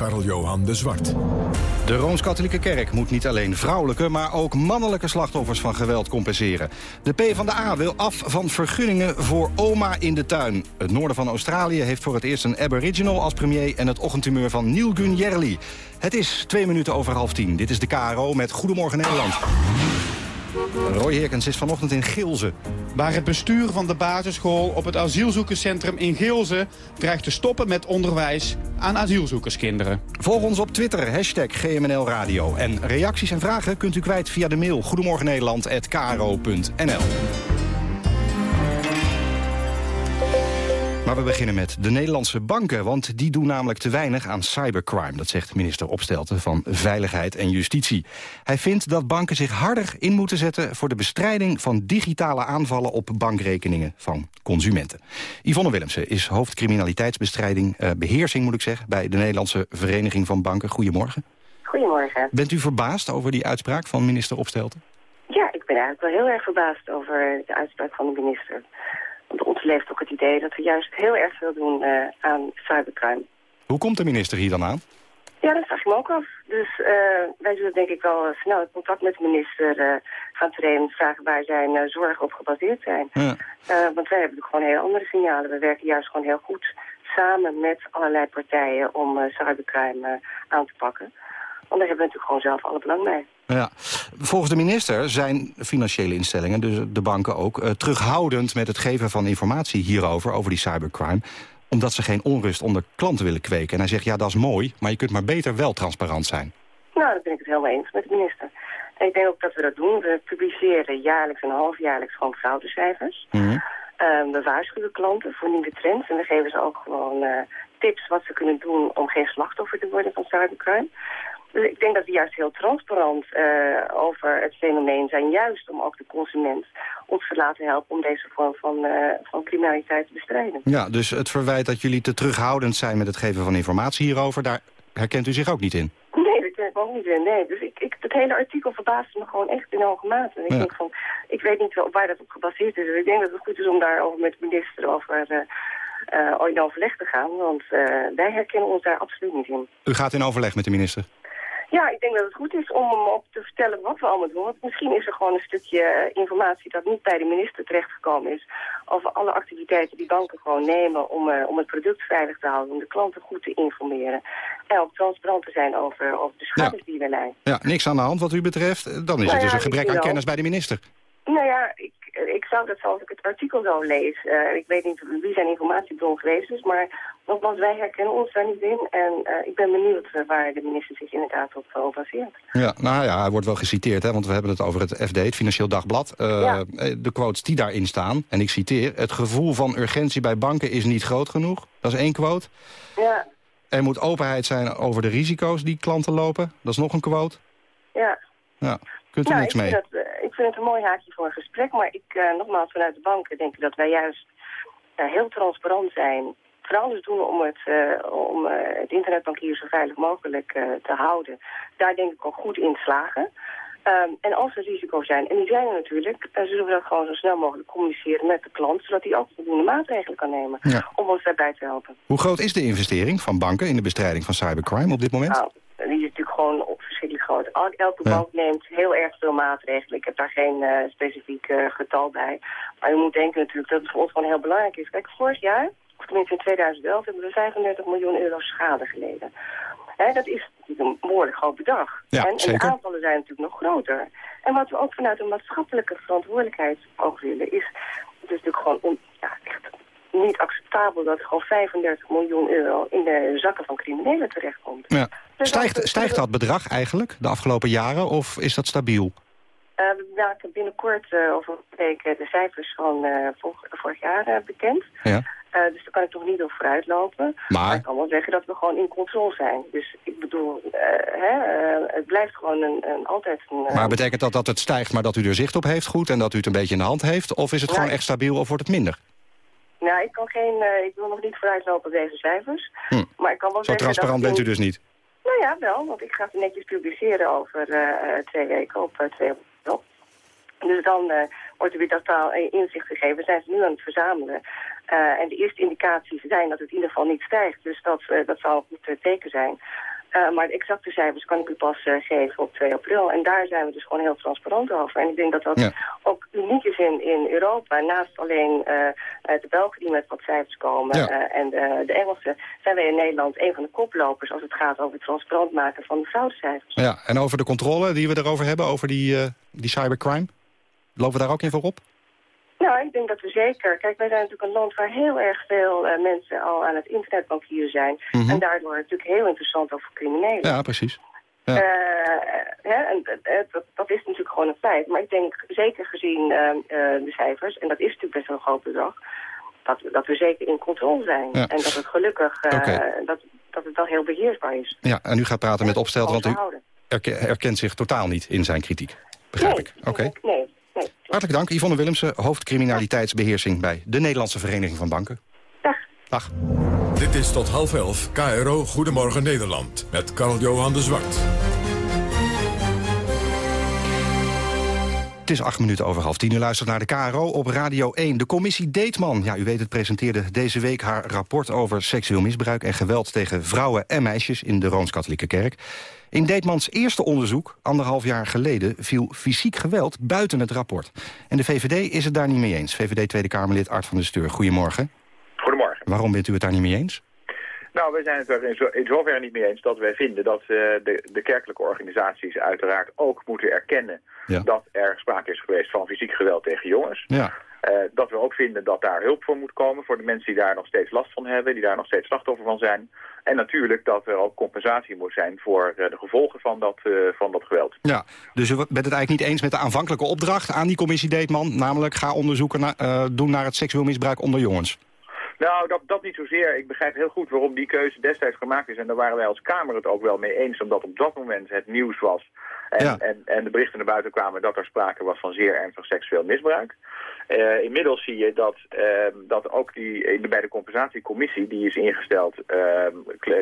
Karl-Johan de Zwart. De Rooms-Katholieke Kerk moet niet alleen vrouwelijke... maar ook mannelijke slachtoffers van geweld compenseren. De PvdA wil af van vergunningen voor oma in de tuin. Het noorden van Australië heeft voor het eerst een aboriginal als premier... en het ochtendtumeur van Neil Gunjerli. Het is twee minuten over half tien. Dit is de KRO met Goedemorgen Nederland. Roy Herkens is vanochtend in Gilze. Waar het bestuur van de basisschool op het asielzoekerscentrum in Gilze... dreigt te stoppen met onderwijs aan asielzoekerskinderen. Volg ons op Twitter, hashtag GMNL Radio. En reacties en vragen kunt u kwijt via de mail goedemorgennederland.kro.nl. Maar we beginnen met de Nederlandse banken, want die doen namelijk te weinig aan cybercrime. Dat zegt minister Opstelten van Veiligheid en Justitie. Hij vindt dat banken zich harder in moeten zetten voor de bestrijding van digitale aanvallen op bankrekeningen van consumenten. Yvonne Willemsen is hoofdcriminaliteitsbestrijding, eh, beheersing moet ik zeggen, bij de Nederlandse Vereniging van Banken. Goedemorgen. Goedemorgen. Bent u verbaasd over die uitspraak van minister Opstelten? Ja, ik ben eigenlijk wel heel erg verbaasd over de uitspraak van de minister. Want ons leeft ook het idee dat we juist heel erg veel doen eh, aan cybercrime. Hoe komt de minister hier dan aan? Ja, dat vraag ik me ook af. Dus eh, wij zullen denk ik wel eh, snel in contact met de minister gaan treden... en vragen waar zijn eh, zorgen op gebaseerd zijn. Ja. Want wij hebben natuurlijk gewoon hele andere signalen. We werken juist gewoon heel goed samen met allerlei partijen om cybercrime aan te pakken. Want daar hebben we natuurlijk gewoon zelf alle belang bij. Ja. Volgens de minister zijn financiële instellingen, dus de banken ook... eh, terughoudend met het geven van informatie hierover, over die cybercrime... omdat ze geen onrust onder klanten willen kweken. En hij zegt, ja, dat is mooi, maar je kunt maar beter wel transparant zijn. Nou, daar ben ik het helemaal eens met de minister. En ik denk ook dat we dat doen. We publiceren jaarlijks en halfjaarlijks gewoon fraudecijfers. Ehm, we waarschuwen klanten voor nieuwe trends en we geven ze ook gewoon eh, tips wat ze kunnen doen om geen slachtoffer te worden van cybercrime. Dus ik denk dat we juist heel transparant eh, over het fenomeen zijn, juist om ook de consument ons te laten helpen om deze vorm van, eh, van criminaliteit te bestrijden. Ja, dus het verwijt dat jullie te terughoudend zijn met het geven van informatie hierover... daar herkent u zich ook niet in. Nee, dat ken ik ook niet in. Nee. Dus ik, ik, het hele artikel verbaasde me gewoon echt in hoge mate. En ik Ja. denk van, ik weet niet wel waar dat op gebaseerd is. Dus ik denk dat het goed is om daarover met de minister over uh, uh, in overleg te gaan. Want uh, wij herkennen ons daar absoluut niet in. U gaat in overleg met de minister? Ja, ik denk dat het goed is om hem op te vertellen wat we allemaal doen. Want misschien is er gewoon een stukje eh, informatie dat niet bij de minister terechtgekomen is. Over alle activiteiten die banken gewoon nemen om, uh, om het product veilig te houden. Om de klanten goed te informeren. En ook transparant te zijn over, over de schades die we leiden. Ja, niks aan de hand wat u betreft. Dan is Nou het dus ja, een gebrek aan kennis bij de minister. Nou ja, ik, ik zou dat zoals ik het artikel zo lees. Uh, ik weet niet wie zijn informatiebron geweest is, maar nogmaals, wij herkennen ons daar niet in. En uh, ik ben benieuwd uh, waar de minister zich inderdaad op, op baseert. Ja, nou ja, hij wordt wel geciteerd, hè, want we hebben het over het FD, het Financieel Dagblad. Ja. De quotes die daarin staan, en ik citeer... het gevoel van urgentie bij banken is niet groot genoeg. Dat is één quote. Ja, Er moet openheid zijn over de risico's die klanten lopen. Dat is nog een quote. ja. Ja, kunt u nou, niks ik mee. Vind het, uh, ik vind het een mooi haakje voor een gesprek, maar ik, uh, nogmaals vanuit de banken denk ik dat wij juist uh, heel transparant zijn. Voor alles doen om het, om, het internetbankier zo veilig mogelijk te houden. Daar denk ik ook goed in slagen. Um, en als er risico's zijn, en die zijn er natuurlijk, dan zullen we dat gewoon zo snel mogelijk communiceren met de klant, zodat hij ook voldoende maatregelen kan nemen Ja. om ons daarbij te helpen. Hoe groot is de investering van banken in de bestrijding van cybercrime op dit moment? Nou, die is natuurlijk gewoon op verschrikkelijk groot. El- Elke bank neemt heel erg veel maatregelen. Ik heb daar geen uh, specifiek uh, getal bij. Maar je moet denken natuurlijk dat het voor ons gewoon heel belangrijk is. Kijk, vorig jaar, of tenminste in 2011, hebben we 35 miljoen euro schade geleden. Hè, dat is natuurlijk een behoorlijk groot bedrag. Ja, en, en de aantallen zijn natuurlijk nog groter. En wat we ook vanuit een maatschappelijke verantwoordelijkheid ook willen, is... Het is natuurlijk gewoon on, ja, echt niet acceptabel dat gewoon 35 miljoen euro in de zakken van criminelen terechtkomt. Ja. Dus Stijgt, dat- stijgt dat bedrag eigenlijk de afgelopen jaren of is dat stabiel? Eh, we maken binnenkort uh, over een week de cijfers van vorig, vorig jaar bekend. Ja. dus daar kan ik toch niet over vooruitlopen. Maar... ik kan wel zeggen dat we gewoon in controle zijn. Dus ik bedoel, hè, het blijft gewoon een, een altijd een... maar betekent dat dat het stijgt, maar dat u er zicht op heeft goed... en dat u het een beetje in de hand heeft? Of is het gewoon echt stabiel of wordt het minder? Nou, ik kan geen, ik wil nog niet vooruitlopen op deze cijfers. Hm. Maar ik kan wel Zo zeggen transparant dat bent u dus niet? Nou ja, wel, want ik ga het netjes publiceren over twee weken op 2 april. Dus dan uh, wordt er weer totaal inzicht gegeven. Zijn ze nu aan het verzamelen. Uh, en de eerste indicaties zijn dat het in ieder geval niet stijgt. Dus dat, uh, dat zal een goed teken zijn. Uh, maar de exacte cijfers kan ik u pas uh, geven op 2 april. En daar zijn we dus gewoon heel transparant over. En ik denk dat dat ja. ook uniek is in, in Europa. Naast alleen uh, de Belgen die met wat cijfers komen Ja. en de, de Engelsen... zijn wij in Nederland een van de koplopers als het gaat over het transparant maken van de fraudecijfers. Ja, en over de controle die we erover hebben, over die, die cybercrime? Lopen we daar ook in voorop? Nou, ik denk dat we zeker... Kijk, wij zijn natuurlijk een land waar heel erg veel uh, mensen al aan het internetbankieren zijn. Mm -hmm. En daardoor natuurlijk heel interessant ook voor criminelen. Ja, precies. Ja. Uh, hè, en, dat, dat, is natuurlijk gewoon een feit. Maar ik denk, zeker gezien uh, de cijfers, en dat is natuurlijk best wel een groot bedrag, dat, dat we zeker in controle zijn. Ja. En dat het gelukkig, okay. dat, dat het wel heel beheersbaar is. Ja, en u gaat praten met opstelten, want u herkent zich totaal niet in zijn kritiek. Begrijp nee, ik. Oké. Okay. Nee. Hartelijk dank, Yvonne Willemsen, hoofdcriminaliteitsbeheersing bij de Nederlandse Vereniging van Banken. Dag. Dag. Dit is tot half elf KRO Goedemorgen Nederland met Karl-Johan de Zwart. Het is acht minuten over half tien. U luistert naar de KRO op Radio 1. De commissie Deetman, ja, u weet het, presenteerde deze week haar rapport over seksueel misbruik en geweld tegen vrouwen en meisjes in de Rooms-Katholieke Kerk. In Deetmans eerste onderzoek, anderhalf jaar geleden, viel fysiek geweld buiten het rapport. En de VVD is het daar niet mee eens. VVD Tweede Kamerlid Art van der Steur, goedemorgen. Goedemorgen. Waarom bent u het daar niet mee eens? Nou, wij zijn het er in, zo, in zoverre niet mee eens dat wij vinden dat uh, de, de kerkelijke organisaties uiteraard ook moeten erkennen ja. dat er sprake is geweest van fysiek geweld tegen jongens. Ja. Uh, dat we ook vinden dat daar hulp voor moet komen voor de mensen die daar nog steeds last van hebben, die daar nog steeds slachtoffer van zijn. En natuurlijk dat er ook compensatie moet zijn voor uh, de gevolgen van dat, van dat geweld. Ja, dus u bent het eigenlijk niet eens met de aanvankelijke opdracht aan die commissie Deetman, namelijk ga onderzoeken na, doen naar het seksueel misbruik onder jongens. Nou, dat, dat niet zozeer. Ik begrijp heel goed waarom die keuze destijds gemaakt is. En daar waren wij als Kamer het ook wel mee eens, omdat op dat moment het nieuws was. En, ja. en, en de berichten naar buiten kwamen dat er sprake was van zeer ernstig seksueel misbruik. Uh, inmiddels zie je dat, uh, dat ook die, bij de compensatiecommissie, die is ingesteld, uh,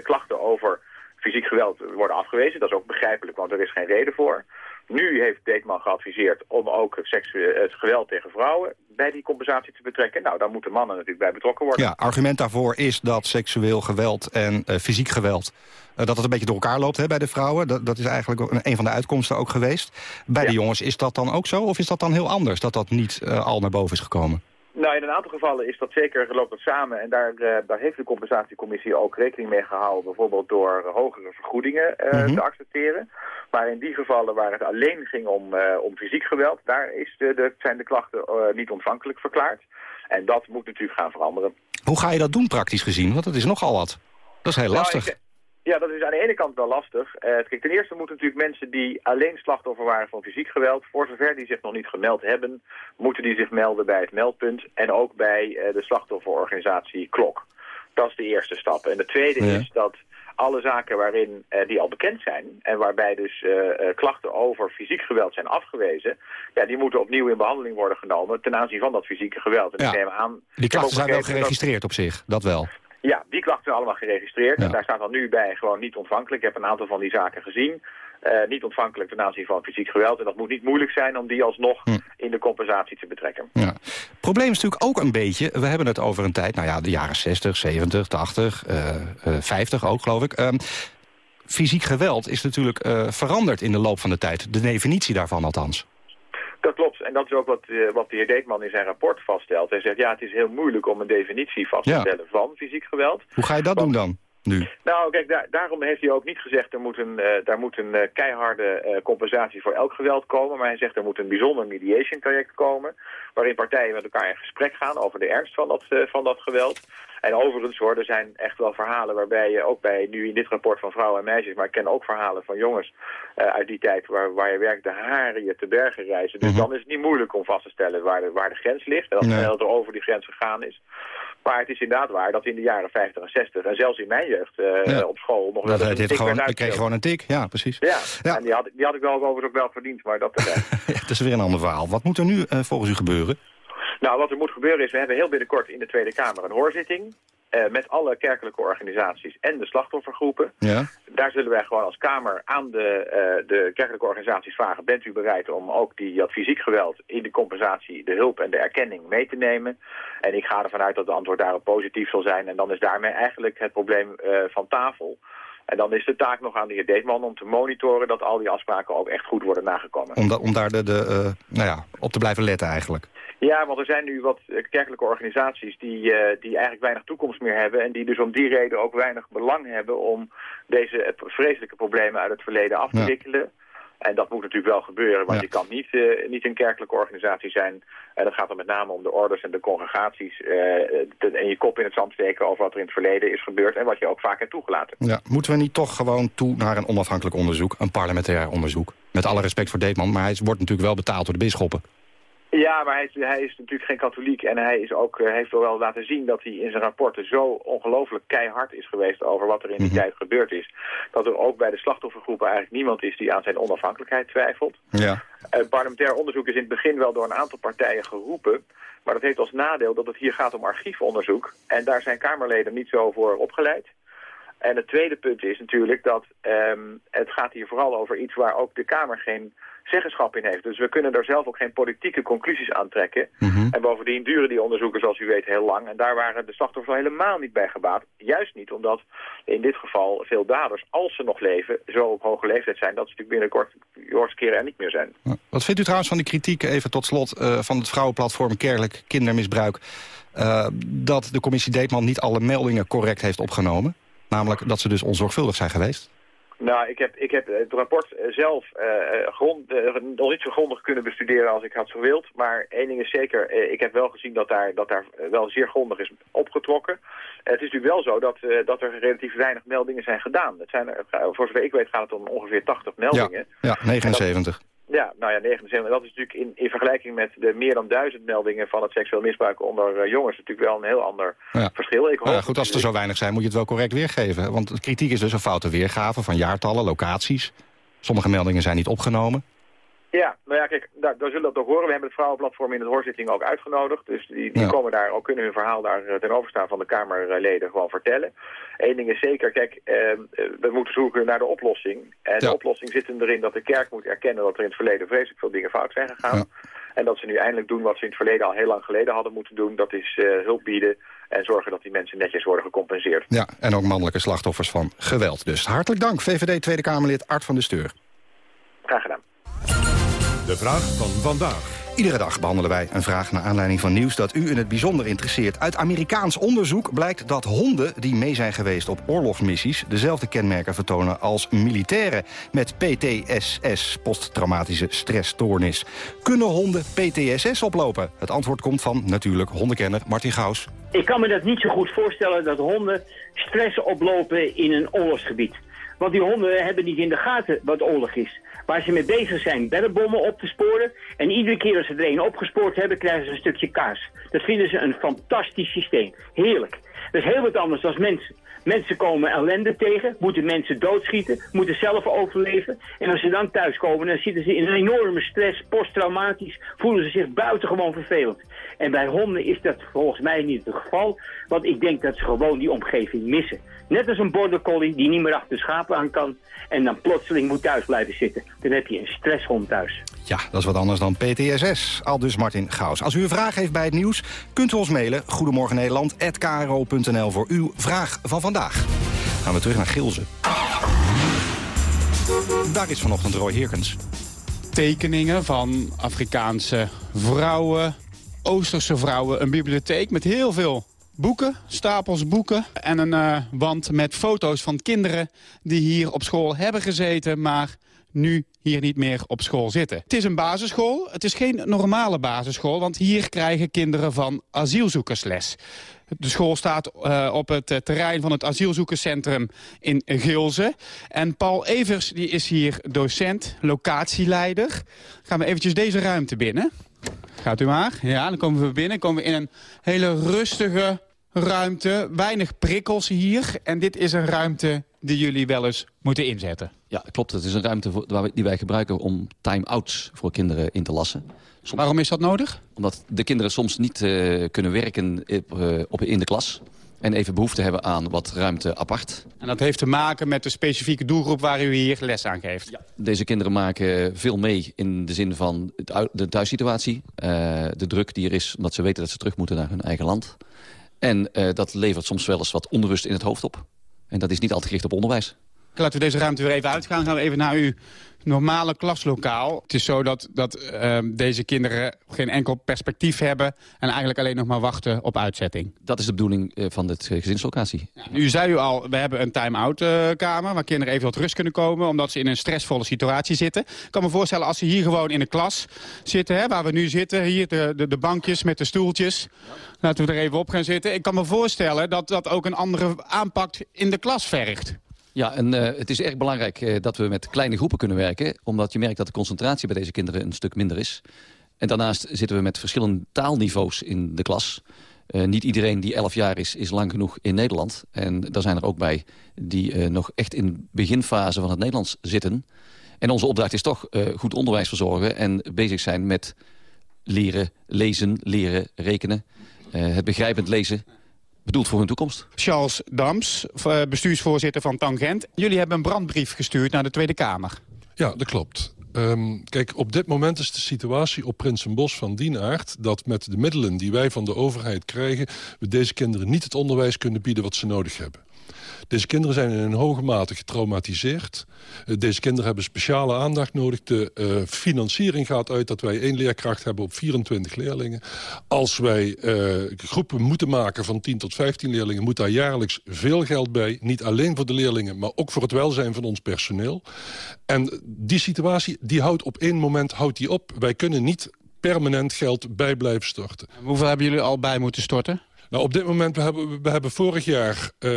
klachten over fysiek geweld worden afgewezen. Dat is ook begrijpelijk, want er is geen reden voor. Nu heeft Deetman geadviseerd om ook het geweld tegen vrouwen bij die compensatie te betrekken. Nou, daar moeten mannen natuurlijk bij betrokken worden. Ja, argument daarvoor is dat seksueel geweld en uh, fysiek geweld... Uh, dat het een beetje door elkaar loopt hè, bij de vrouwen. Dat, dat is eigenlijk een van de uitkomsten ook geweest. Bij ja. de jongens is dat dan ook zo? Of is dat dan heel anders dat dat niet uh, al naar boven is gekomen? Nou, in een aantal gevallen is dat zeker, loopt dat samen. En daar, uh, daar heeft de compensatiecommissie ook rekening mee gehouden. Bijvoorbeeld door uh, hogere vergoedingen uh, mm -hmm. te accepteren. Maar in die gevallen waar het alleen ging om, om fysiek geweld... daar is de, de, zijn de klachten niet ontvankelijk verklaard. En dat moet natuurlijk gaan veranderen. Hoe ga je dat doen praktisch gezien? Want dat is nogal wat. Dat is heel lastig. Nou, ik, ja, dat is aan de ene kant wel lastig. Uh, kijk, ten eerste moeten natuurlijk mensen die alleen slachtoffer waren van fysiek geweld, voor zover die zich nog niet gemeld hebben, moeten die zich melden bij het meldpunt en ook bij uh, de slachtofferorganisatie KLOK. Dat is de eerste stap. En de tweede ja. is dat alle zaken waarin uh, die al bekend zijn en waarbij dus klachten over fysiek geweld zijn afgewezen, ja, die moeten opnieuw in behandeling worden genomen ten aanzien van dat fysieke geweld. En ja. ik neem aan, die klachten zijn wel geregistreerd op zich, dat wel. Ja, die klachten zijn allemaal geregistreerd. Ja. Daar staat dan nu bij gewoon niet ontvankelijk. Ik heb een aantal van die zaken gezien. Uh, niet ontvankelijk ten aanzien van fysiek geweld. En dat moet niet moeilijk zijn om die alsnog hm. in de compensatie te betrekken. Ja. Het probleem is natuurlijk ook een beetje... we hebben het over een tijd, nou ja, de jaren 60, 70, 80, uh, uh, 50 ook geloof ik... Um, fysiek geweld is natuurlijk uh, veranderd in de loop van de tijd. De definitie daarvan althans. Dat klopt. En dat is ook wat, uh, wat de heer Deetman in zijn rapport vaststelt. Hij zegt, ja, het is heel moeilijk om een definitie vast te Ja. stellen van fysiek geweld. Hoe ga je dat doen dan? Nu? Nou, kijk, daar, daarom heeft hij ook niet gezegd... er moet een, uh, daar moet een uh, keiharde uh, compensatie voor elk geweld komen. Maar hij zegt er moet een bijzonder mediation traject komen... waarin partijen met elkaar in gesprek gaan over de ernst van dat, van dat geweld. En overigens hoor, er zijn echt wel verhalen waarbij je ook bij, nu in dit rapport van vrouwen en meisjes, maar ik ken ook verhalen van jongens uit die tijd waar, waar je werkt de haren je te bergen reizen. Dus mm -hmm. dan is het niet moeilijk om vast te stellen waar de, waar de grens ligt en dat nee. er over die grens gegaan is. Maar het is inderdaad waar dat in de jaren 50 en 60 en zelfs in mijn jeugd uh, ja. op school nog wel dat, een tik gewoon, Ik kreeg gewoon een tik, ja precies. Ja, ja. en die had, die had ik wel overigens ook wel verdiend, maar dat... ja, dat is weer een ander verhaal. Wat moet er nu uh, volgens u gebeuren? Nou, wat er moet gebeuren is, we hebben heel binnenkort in de Tweede Kamer een hoorzitting. Uh, met alle kerkelijke organisaties en de slachtoffergroepen. Ja. Daar zullen wij gewoon als Kamer aan de, uh, de kerkelijke organisaties vragen... bent u bereid om ook die, dat fysiek geweld in de compensatie, de hulp en de erkenning mee te nemen? En ik ga ervan uit dat het antwoord daarop positief zal zijn. En dan is daarmee eigenlijk het probleem uh, van tafel. En dan is de taak nog aan de heer Deetman om te monitoren... dat al die afspraken ook echt goed worden nagekomen. Om, da om daar de, de, nou ja, op te blijven letten eigenlijk. Ja, want er zijn nu wat kerkelijke organisaties die, uh, die eigenlijk weinig toekomst meer hebben... en die dus om die reden ook weinig belang hebben om deze vreselijke problemen uit het verleden af te ja. wikkelen. En dat moet natuurlijk wel gebeuren, want ja. je kan niet, uh, niet een kerkelijke organisatie zijn. En dat gaat dan met name om de orders en de congregaties. Uh, en je kop in het zand steken over wat er in het verleden is gebeurd... en wat je ook vaak hebt toegelaten. Ja, moeten we niet toch gewoon toe naar een onafhankelijk onderzoek? Een parlementair onderzoek? Met alle respect voor Deetman, maar hij wordt natuurlijk wel betaald door de bisschoppen. Ja, maar hij is, hij is natuurlijk geen katholiek en hij is ook, uh, heeft wel laten zien dat hij in zijn rapporten zo ongelooflijk keihard is geweest over wat er in die mm -hmm. tijd gebeurd is. Dat er ook bij de slachtoffergroepen eigenlijk niemand is die aan zijn onafhankelijkheid twijfelt. Ja. Uh, parlementair onderzoek is in het begin wel door een aantal partijen geroepen. Maar dat heeft als nadeel dat het hier gaat om archiefonderzoek. En daar zijn Kamerleden niet zo voor opgeleid. En het tweede punt is natuurlijk dat um, het gaat hier vooral over iets waar ook de Kamer geen zeggenschap in heeft. Dus we kunnen daar zelf ook geen politieke conclusies aan trekken. Mhm. Mm -hmm. En bovendien duren die onderzoeken, zoals u weet, heel lang. En daar waren de slachtoffers al helemaal niet bij gebaat. Juist niet, omdat in dit geval veel daders, als ze nog leven, zo op hoge leeftijd zijn... dat ze natuurlijk binnenkort keren er niet meer zijn. Wat vindt u trouwens van die kritiek, even tot slot, uh, van het vrouwenplatform Kerkelijk Kindermisbruik... Uh, dat de commissie Deetman niet alle meldingen correct heeft opgenomen? Namelijk dat ze dus onzorgvuldig zijn geweest? Nou, ik heb, ik heb het rapport zelf uh, grond, uh, nog niet zo grondig kunnen bestuderen als ik had gewild. Maar één ding is zeker, uh, ik heb wel gezien dat daar, dat daar wel zeer grondig is opgetrokken. het is natuurlijk wel zo dat, dat er relatief weinig meldingen zijn gedaan. Het zijn er, voor zover ik weet gaat het om ongeveer 80 meldingen. Ja, ja 79. Ja, nou ja, 79. Dat is natuurlijk in, in vergelijking met de meer dan duizend meldingen van het seksueel misbruik onder uh, jongens natuurlijk wel een heel ander ja. verschil. Ik hoop ja, goed, als er zo weinig zijn moet je het wel correct weergeven. Want kritiek is dus een foute weergave van jaartallen, locaties. Sommige meldingen zijn niet opgenomen. Ja, nou ja, kijk, daar, daar zullen we dat ook horen. We hebben het vrouwenplatform in het hoorzitting ook uitgenodigd. Dus die, die ja. komen daar, ook kunnen hun verhaal daar ten overstaan van de Kamerleden gewoon vertellen. Eén ding is zeker, kijk, eh, we moeten zoeken naar de oplossing. En de oplossing zit erin dat de kerk moet erkennen dat er in het verleden vreselijk veel dingen fout zijn gegaan. Ja. En dat ze nu eindelijk doen wat ze in het verleden al heel lang geleden hadden moeten doen. Dat is uh, hulp bieden en zorgen dat die mensen netjes worden gecompenseerd. Ja, en ook mannelijke slachtoffers van geweld. Dus hartelijk dank, VVD Tweede Kamerlid Art van de Steur. Graag gedaan. De vraag van vandaag. Iedere dag behandelen wij een vraag naar aanleiding van nieuws dat u in het bijzonder interesseert. Uit Amerikaans onderzoek blijkt dat honden die mee zijn geweest op oorlogsmissies... dezelfde kenmerken vertonen als militairen met PTSS, posttraumatische stressstoornis. Kunnen honden PTSS oplopen? Het antwoord komt van natuurlijk hondenkenner Martin Gaus. Ik kan me dat niet zo goed voorstellen dat honden stress oplopen in een oorlogsgebied. Want die honden hebben niet in de gaten wat oorlog is. Waar ze mee bezig zijn beddenbommen op te sporen. En iedere keer als ze er een opgespoord hebben, krijgen ze een stukje kaas. Dat vinden ze een fantastisch systeem. Heerlijk. Dat is heel wat anders dan mensen. Mensen komen ellende tegen, moeten mensen doodschieten, moeten zelf overleven. En als ze dan thuiskomen, dan zitten ze in een enorme stress, posttraumatisch, voelen ze zich buitengewoon vervelend. En bij honden is dat volgens mij niet het geval, want ik denk dat ze gewoon die omgeving missen. Net als een border collie die niet meer achter schapen aan kan en dan plotseling moet thuis blijven zitten. Dan heb je een stresshond thuis. Ja, dat is wat anders dan PTSS. Al dus Martin Gaus. Als u een vraag heeft bij het nieuws, kunt u ons mailen. Goedemorgen Nederland@kro.nl voor uw vraag van vandaag. Gaan we terug naar Gilze. Daar is vanochtend Roy Heerkens. Tekeningen van Afrikaanse vrouwen, Oosterse vrouwen. Een bibliotheek met heel veel boeken, stapels boeken en een uh, wand met foto's van kinderen die hier op school hebben gezeten, maar nu hier niet meer op school zitten. Het is een basisschool. Het is geen normale basisschool, want hier krijgen kinderen van asielzoekersles. De school staat uh, op het uh, terrein van het asielzoekerscentrum in Gilze. En Paul Evers die is hier docent, locatieleider. Gaan we eventjes deze ruimte binnen. Gaat u maar. Ja, dan komen we binnen. komen we in een hele rustige ruimte. Weinig prikkels hier. En dit is een ruimte die jullie wel eens moeten inzetten. Ja, klopt. Het is een ruimte voor, waar we, die wij gebruiken om time-outs voor kinderen in te lassen. Soms, Waarom is dat nodig? Omdat de kinderen soms niet uh, kunnen werken op, uh, op, in de klas. En even behoefte hebben aan wat ruimte apart. En dat heeft te maken met de specifieke doelgroep waar u hier les aan geeft? Ja. Deze kinderen maken veel mee in de zin van de thuissituatie. Uh, de druk die er is, omdat ze weten dat ze terug moeten naar hun eigen land. En dat levert soms wel eens wat onrust in het hoofd op. En dat is niet altijd gericht op onderwijs. Laten we deze ruimte weer even uitgaan. Gaan we even naar uw normale klaslokaal. Het is zo dat, dat uh, deze kinderen geen enkel perspectief hebben... en eigenlijk alleen nog maar wachten op uitzetting. Dat is de bedoeling uh, van de gezinslocatie. Ja, u zei u al, we hebben een time-out uh, kamer... waar kinderen even tot rust kunnen komen... omdat ze in een stressvolle situatie zitten. Ik kan me voorstellen als ze hier gewoon in de klas zitten... Hè, waar we nu zitten, hier de, de, de bankjes met de stoeltjes... Ja. Laten we er even op gaan zitten. Ik kan me voorstellen dat dat ook een andere aanpak in de klas vergt. Ja, en uh, het is erg belangrijk uh, dat we met kleine groepen kunnen werken. Omdat je merkt dat de concentratie bij deze kinderen een stuk minder is. En daarnaast zitten we met verschillende taalniveaus in de klas. Uh, niet iedereen die 11 jaar is, is lang genoeg in Nederland. En daar zijn er ook bij die nog echt in de beginfase van het Nederlands zitten. En onze opdracht is toch goed onderwijs verzorgen... en bezig zijn met leren lezen, leren rekenen. het begrijpend lezen bedoeld voor hun toekomst. Charles Dams, bestuursvoorzitter van Tangent. Jullie hebben een brandbrief gestuurd naar de Tweede Kamer. Ja, dat klopt. Um, kijk, op dit moment is de situatie op Prinsenbos van die aard... dat met de middelen die wij van de overheid krijgen... we deze kinderen niet het onderwijs kunnen bieden wat ze nodig hebben. Deze kinderen zijn in een hoge mate getraumatiseerd. Uh, deze kinderen hebben speciale aandacht nodig. De uh, financiering gaat uit dat wij één leerkracht hebben op 24 leerlingen. Als wij uh, groepen moeten maken van 10 tot 15 leerlingen... moet daar jaarlijks veel geld bij. Niet alleen voor de leerlingen, maar ook voor het welzijn van ons personeel. En die situatie die houdt op één moment houdt die op. Wij kunnen niet permanent geld bij blijven storten. En hoeveel hebben jullie al bij moeten storten? Nou, op dit moment, we hebben, we hebben vorig jaar uh,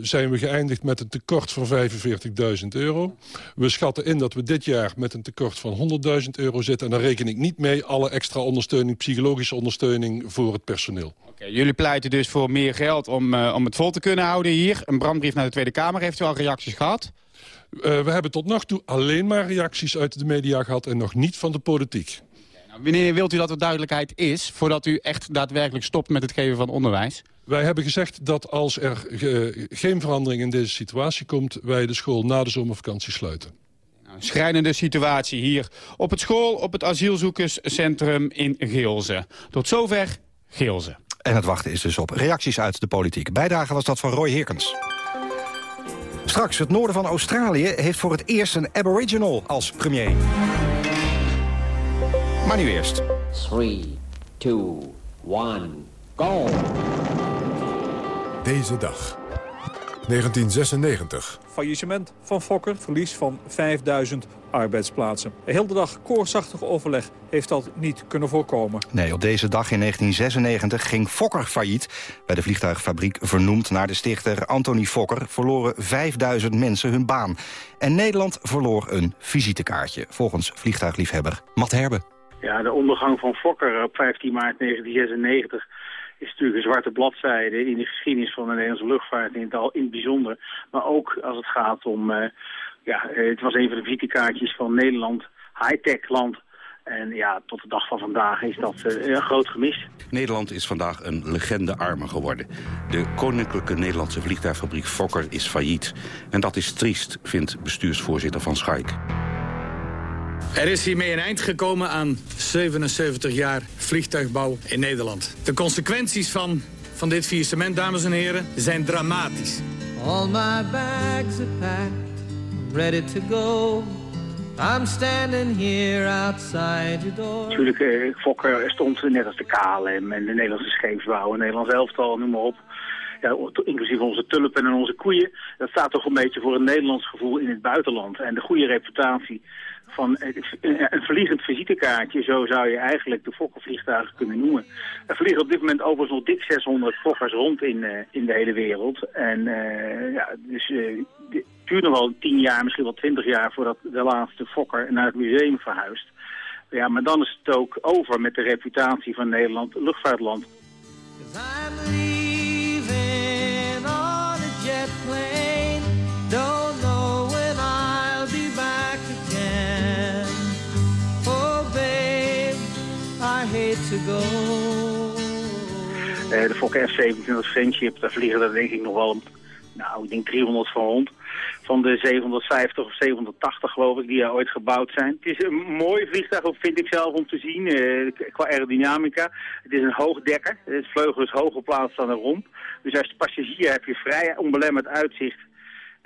zijn we geëindigd met een tekort van 45.000 euro. We schatten in dat we dit jaar met een tekort van 100.000 euro zitten. En dan reken ik niet mee alle extra ondersteuning, psychologische ondersteuning voor het personeel. Okay, jullie pleiten dus voor meer geld om, uh, om het vol te kunnen houden hier. Een brandbrief naar de Tweede Kamer. Heeft u al reacties gehad? Uh, we hebben tot nog toe alleen maar reacties uit de media gehad en nog niet van de politiek. Wanneer wilt u dat er duidelijkheid is... voordat u echt daadwerkelijk stopt met het geven van onderwijs? Wij hebben gezegd dat als er ge geen verandering in deze situatie komt... wij de school na de zomervakantie sluiten. Nou, schrijnende situatie hier op het school... op het asielzoekerscentrum in Geelze. Tot zover Geelze. En het wachten is dus op reacties uit de politiek. Bijdrage was dat van Roy Heerkens. Straks, het noorden van Australië heeft voor het eerst een aboriginal als premier. Maar nu eerst. 3, 2, 1, go! Deze dag. 1996. Faillissement van Fokker, verlies van 5000 arbeidsplaatsen. Heel de dag koorsachtig overleg heeft dat niet kunnen voorkomen. Nee, op deze dag in 1996 ging Fokker failliet. Bij de vliegtuigfabriek vernoemd naar de stichter Anthony Fokker... verloren 5000 mensen hun baan. En Nederland verloor een visitekaartje, volgens vliegtuigliefhebber Matt Herbe. Ja, de ondergang van Fokker op 15 maart 1996 is natuurlijk een zwarte bladzijde in de geschiedenis van de Nederlandse luchtvaart in het, al, in het bijzonder. Maar ook als het gaat om, uh, ja, het was een van de visitekaartjes van Nederland, high-tech land. En ja, tot de dag van vandaag is dat uh, een groot gemis. Nederland is vandaag een legende armer geworden. De Koninklijke Nederlandse vliegtuigfabriek Fokker is failliet. En dat is triest, vindt bestuursvoorzitter Van Schaik. Er is hiermee een eind gekomen aan 77 jaar vliegtuigbouw in Nederland. De consequenties van, van dit faillissement, dames en heren, zijn dramatisch. All my bags are packed, ready to go. I'm standing here outside your door. Natuurlijk, eh, Fokker stond net als de KLM en de Nederlandse scheepsbouw, en Nederlands elftal, noem maar op. Ja, inclusief onze tulpen en onze koeien. Dat staat toch een beetje voor een Nederlands gevoel in het buitenland. En de goede reputatie van een vliegend visitekaartje, zo zou je eigenlijk de fokkervliegtuigen kunnen noemen. Er vliegen op dit moment overigens nog dik 600 fokkers rond in, uh, in de hele wereld. En uh, ja, dus uh, het duurt nog wel 10 jaar, misschien wel 20 jaar voordat de laatste fokker naar het museum verhuist. Ja, maar dan is het ook over met de reputatie van Nederland, luchtvaartland. To go. Uh, de Fokker F-27 Friendship, daar vliegen er denk ik nog wel, nou ik denk 300 van rond van de 750 of 780 geloof ik, die ooit gebouwd zijn. Het is een mooi vliegtuig, vind ik zelf, om te zien, uh, qua aerodynamica. Het is een hoogdekker, het vleugel is hoog geplaatst aan de romp. Dus als passagier heb je vrij onbelemmerd uitzicht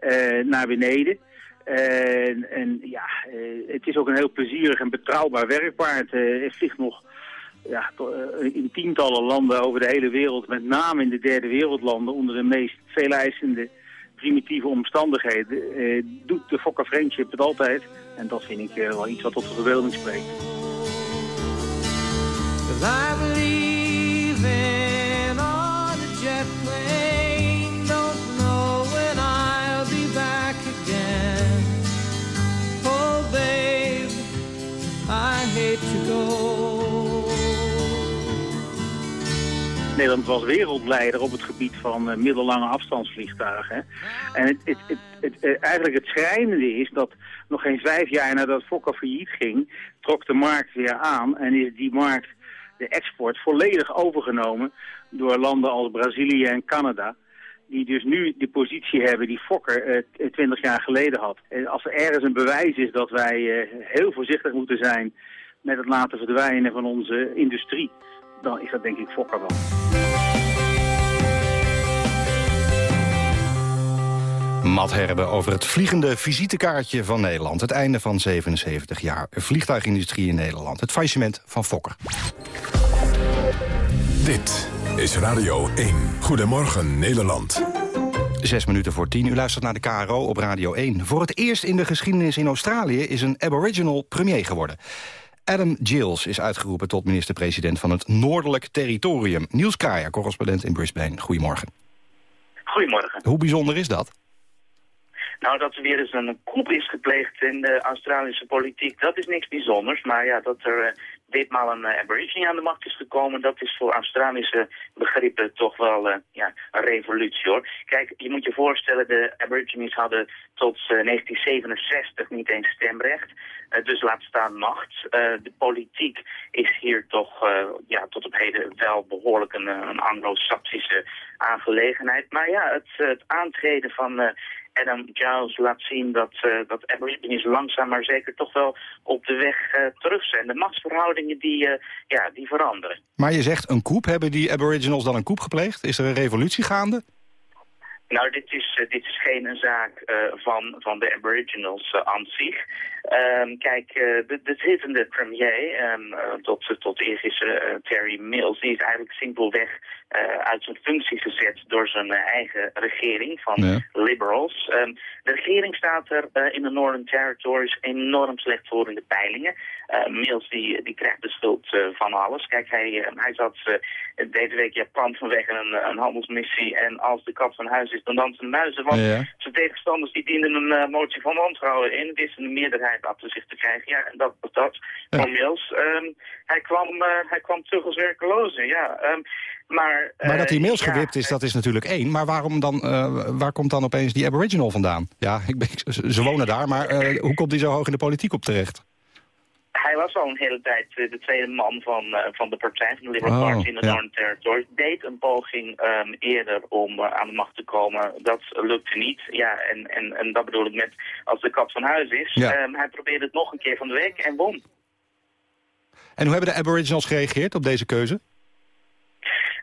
uh, naar beneden. Uh, en ja, het is ook een heel plezierig en betrouwbaar werkpaard. het vliegt nog ja, in tientallen landen over de hele wereld, met name in de derde wereldlanden, onder de meest veeleisende primitieve omstandigheden eh, doet de Fokker Friendship het altijd. En dat vind ik eh, wel iets wat tot de verbeelding spreekt. I believe in Nederland was wereldleider op het gebied van uh, middellange afstandsvliegtuigen. En het, het, het, uh, eigenlijk het schrijnende is dat nog geen vijf jaar nadat Fokker failliet ging, trok de markt weer aan en is die markt, de export, volledig overgenomen door landen als Brazilië en Canada die dus nu de positie hebben die Fokker uh, 20 jaar geleden had. En als er ergens een bewijs is dat wij heel voorzichtig moeten zijn met het laten verdwijnen van onze industrie, dan is dat denk ik Fokker wel. Matt Herbe over het vliegende visitekaartje van Nederland. Het einde van 77 jaar vliegtuigindustrie in Nederland. Het faillissement van Fokker. Dit is Radio 1. Goedemorgen Nederland. Zes minuten voor tien. U luistert naar de KRO op Radio 1. Voor het eerst in de geschiedenis in Australië is een aboriginal premier geworden. Adam Gills is uitgeroepen tot minister-president van het Noordelijk Territorium. Niels Kraayer, correspondent in Brisbane. Goedemorgen. Goedemorgen. Hoe bijzonder is dat? Nou, dat er weer eens een coup is gepleegd in de Australische politiek, dat is niks bijzonders. Maar ja, dat er uh, ditmaal een uh, aborigine aan de macht is gekomen, dat is voor Australische begrippen toch wel uh, ja, een revolutie hoor. Kijk, je moet je voorstellen, de aborigines hadden tot 1967 niet eens stemrecht. dus laat staan macht. de politiek is hier toch ja, tot op heden wel behoorlijk een, een anglo-saxische aangelegenheid. Maar ja, het, het aantreden van Adam Giles laat zien dat, uh, dat Aborigines langzaam maar zeker toch wel op de weg uh, terug zijn. De machtsverhoudingen die, uh, ja, die veranderen. Maar je zegt een coup. Hebben die Aboriginals dan een coup gepleegd? Is er een revolutie gaande? Nou, dit is, uh, dit is geen een zaak uh, van, van de aboriginals uh, aan zich. Um, kijk, de, de zittende premier, um, tot, tot eergisteren Terry Mills, die is eigenlijk simpelweg uit zijn functie gezet door zijn eigen regering van ja. liberals. Um, de regering staat er in de Northern Territories enorm slecht voor in de peilingen. Mills die, die krijgt de schuld van alles. Kijk, hij, hij zat deze week Japan vanwege een, een handelsmissie en als de kat van huis is dan dansen muizen. Want ja. zijn tegenstanders die dienden een motie van wantrouwen in. Wisten een meerderheid achter zich te krijgen. Ja, en dat was dat. Ja. Van Mills. Um, hij, kwam, hij kwam terug als werkeloze, ja. Um, maar, maar dat die Mills ja, gewipt is, dat is natuurlijk één. Maar waarom dan, waar komt dan opeens die Aboriginal vandaan? Ja, ik ben, ze wonen daar, maar hoe komt hij zo hoog in de politiek op terecht? Hij was al een hele tijd uh, de tweede man van, uh, van de partij, van de Liberal oh, Party in de ja. Northern Territory. Deed een poging um, eerder om uh, aan de macht te komen. Dat lukte niet. Ja, en, en, en dat bedoel ik met als de kat van huis is. Ja. Um, hij probeerde het nog een keer van de week en won. En hoe hebben de Aboriginals gereageerd op deze keuze?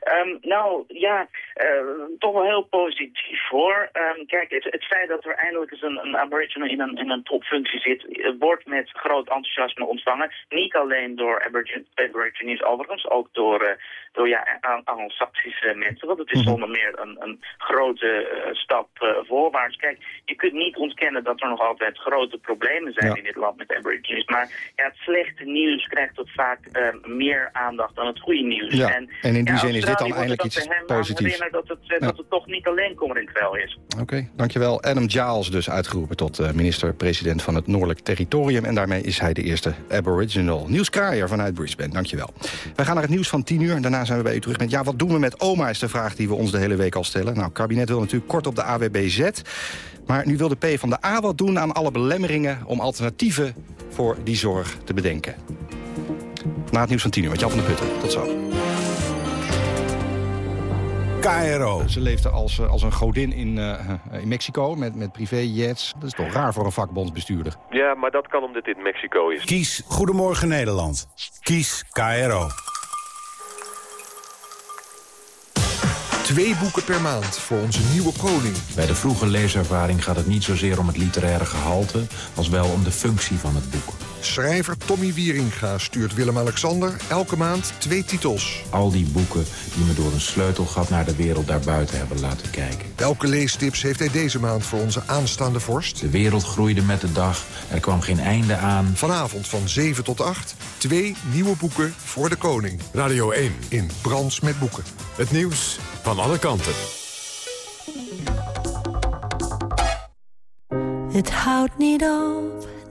Ehm, nou, ja, uh, toch wel heel positief hoor. Um, kijk, het, het, feit dat er eindelijk eens een, een aboriginal in een, in een topfunctie zit, wordt met groot enthousiasme ontvangen. Niet alleen door aborigin, aborigines overigens, ook door, uh, door ja, Anglo-Saxische mensen. Want het is zonder meer een, een grote uh, stap voorwaarts. Kijk, je kunt niet ontkennen dat er nog altijd grote problemen zijn in dit land met aborigines. Maar ja, het slechte nieuws krijgt toch vaak meer aandacht dan het goede nieuws. Ja. En, en in die ja, zin is dit dan eindelijk iets positiefs. dat het, ja. dat het toch niet alleen kwel is. Oké, okay, dankjewel. Adam Giles dus uitgeroepen tot uh, minister-president van het Noordelijk Territorium. En daarmee is hij de eerste aboriginal. Niels Kraaier vanuit Brisbane, dankjewel. Wij gaan naar het nieuws van 10 uur. Daarna zijn we bij u terug met... ja, wat doen we met oma, is de vraag die we ons de hele week al stellen. Nou, het kabinet wil natuurlijk kort op de AWBZ. Maar nu wil de P van de A wat doen aan alle belemmeringen... om alternatieven voor die zorg te bedenken. Na het nieuws van 10 uur met Jan van der Putten. Tot zo. KRO. Ze leefde als, als een godin in, uh, in Mexico met, met privéjets. Dat is toch raar voor een vakbondsbestuurder. Ja, maar dat kan omdat dit Mexico is. Kies Goedemorgen Nederland. Kies KRO. Twee boeken per maand voor onze nieuwe koning. Bij de vroege leeservaring gaat het niet zozeer om het literaire gehalte... als wel om de functie van het boek. Schrijver Tommy Wieringa stuurt Willem-Alexander elke maand twee titels. Al die boeken die me door een sleutelgat naar de wereld daarbuiten hebben laten kijken. Welke leestips heeft hij deze maand voor onze aanstaande vorst? De wereld groeide met de dag, er kwam geen einde aan. Vanavond van 7 tot 8, twee nieuwe boeken voor de koning. Radio 1 in Brands met Boeken. Het nieuws van alle kanten. Het houdt niet op,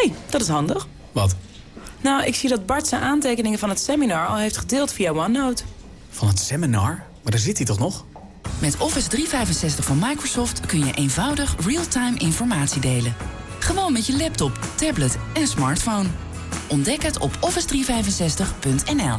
Hey, dat is handig. Wat? Nou, ik zie dat Bart zijn aantekeningen van het seminar al heeft gedeeld via OneNote. Van het seminar? Maar daar zit hij toch nog? Met Office 365 van Microsoft kun je eenvoudig real-time informatie delen. Gewoon met je laptop, tablet en smartphone. Ontdek het op office365.nl.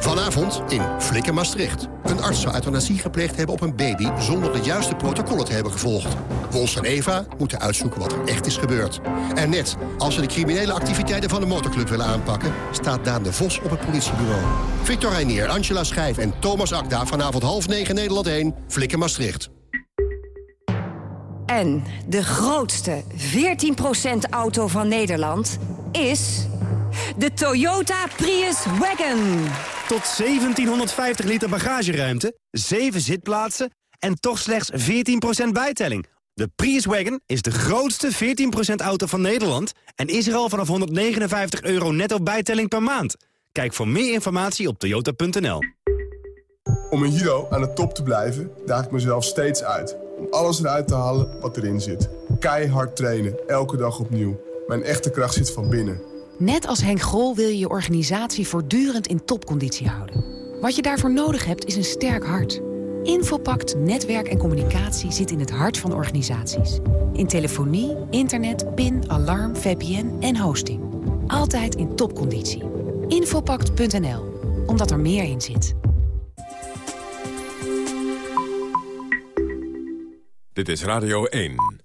Vanavond in Flikken Maastricht. Een arts zou euthanasie gepleegd hebben op een baby... zonder de juiste protocollen te hebben gevolgd. Wons en Eva moeten uitzoeken wat er echt is gebeurd. En net als ze de criminele activiteiten van de motorclub willen aanpakken... staat Daan de Vos op het politiebureau. Victor Reinier, Angela Schijf en Thomas Akda... vanavond half negen Nederland 1, Flikken Maastricht. En de grootste 14% auto van Nederland is... de Toyota Prius Wagon. Tot 1750 liter bagageruimte, 7 zitplaatsen en toch slechts 14% bijtelling. De Prius Wagon is de grootste 14% auto van Nederland... en is er al vanaf 159 euro netto bijtelling per maand. Kijk voor meer informatie op toyota.nl. Om in judo aan de top te blijven, daag ik mezelf steeds uit. Om alles eruit te halen wat erin zit. Keihard trainen, elke dag opnieuw. Mijn echte kracht zit van binnen. Net als Henk Grol wil je je organisatie voortdurend in topconditie houden. Wat je daarvoor nodig hebt is een sterk hart. Infopact Netwerk en Communicatie zit in het hart van organisaties. In telefonie, internet, PIN, alarm, VPN en hosting. Altijd in topconditie. Infopact.nl, omdat er meer in zit. Dit is Radio 1.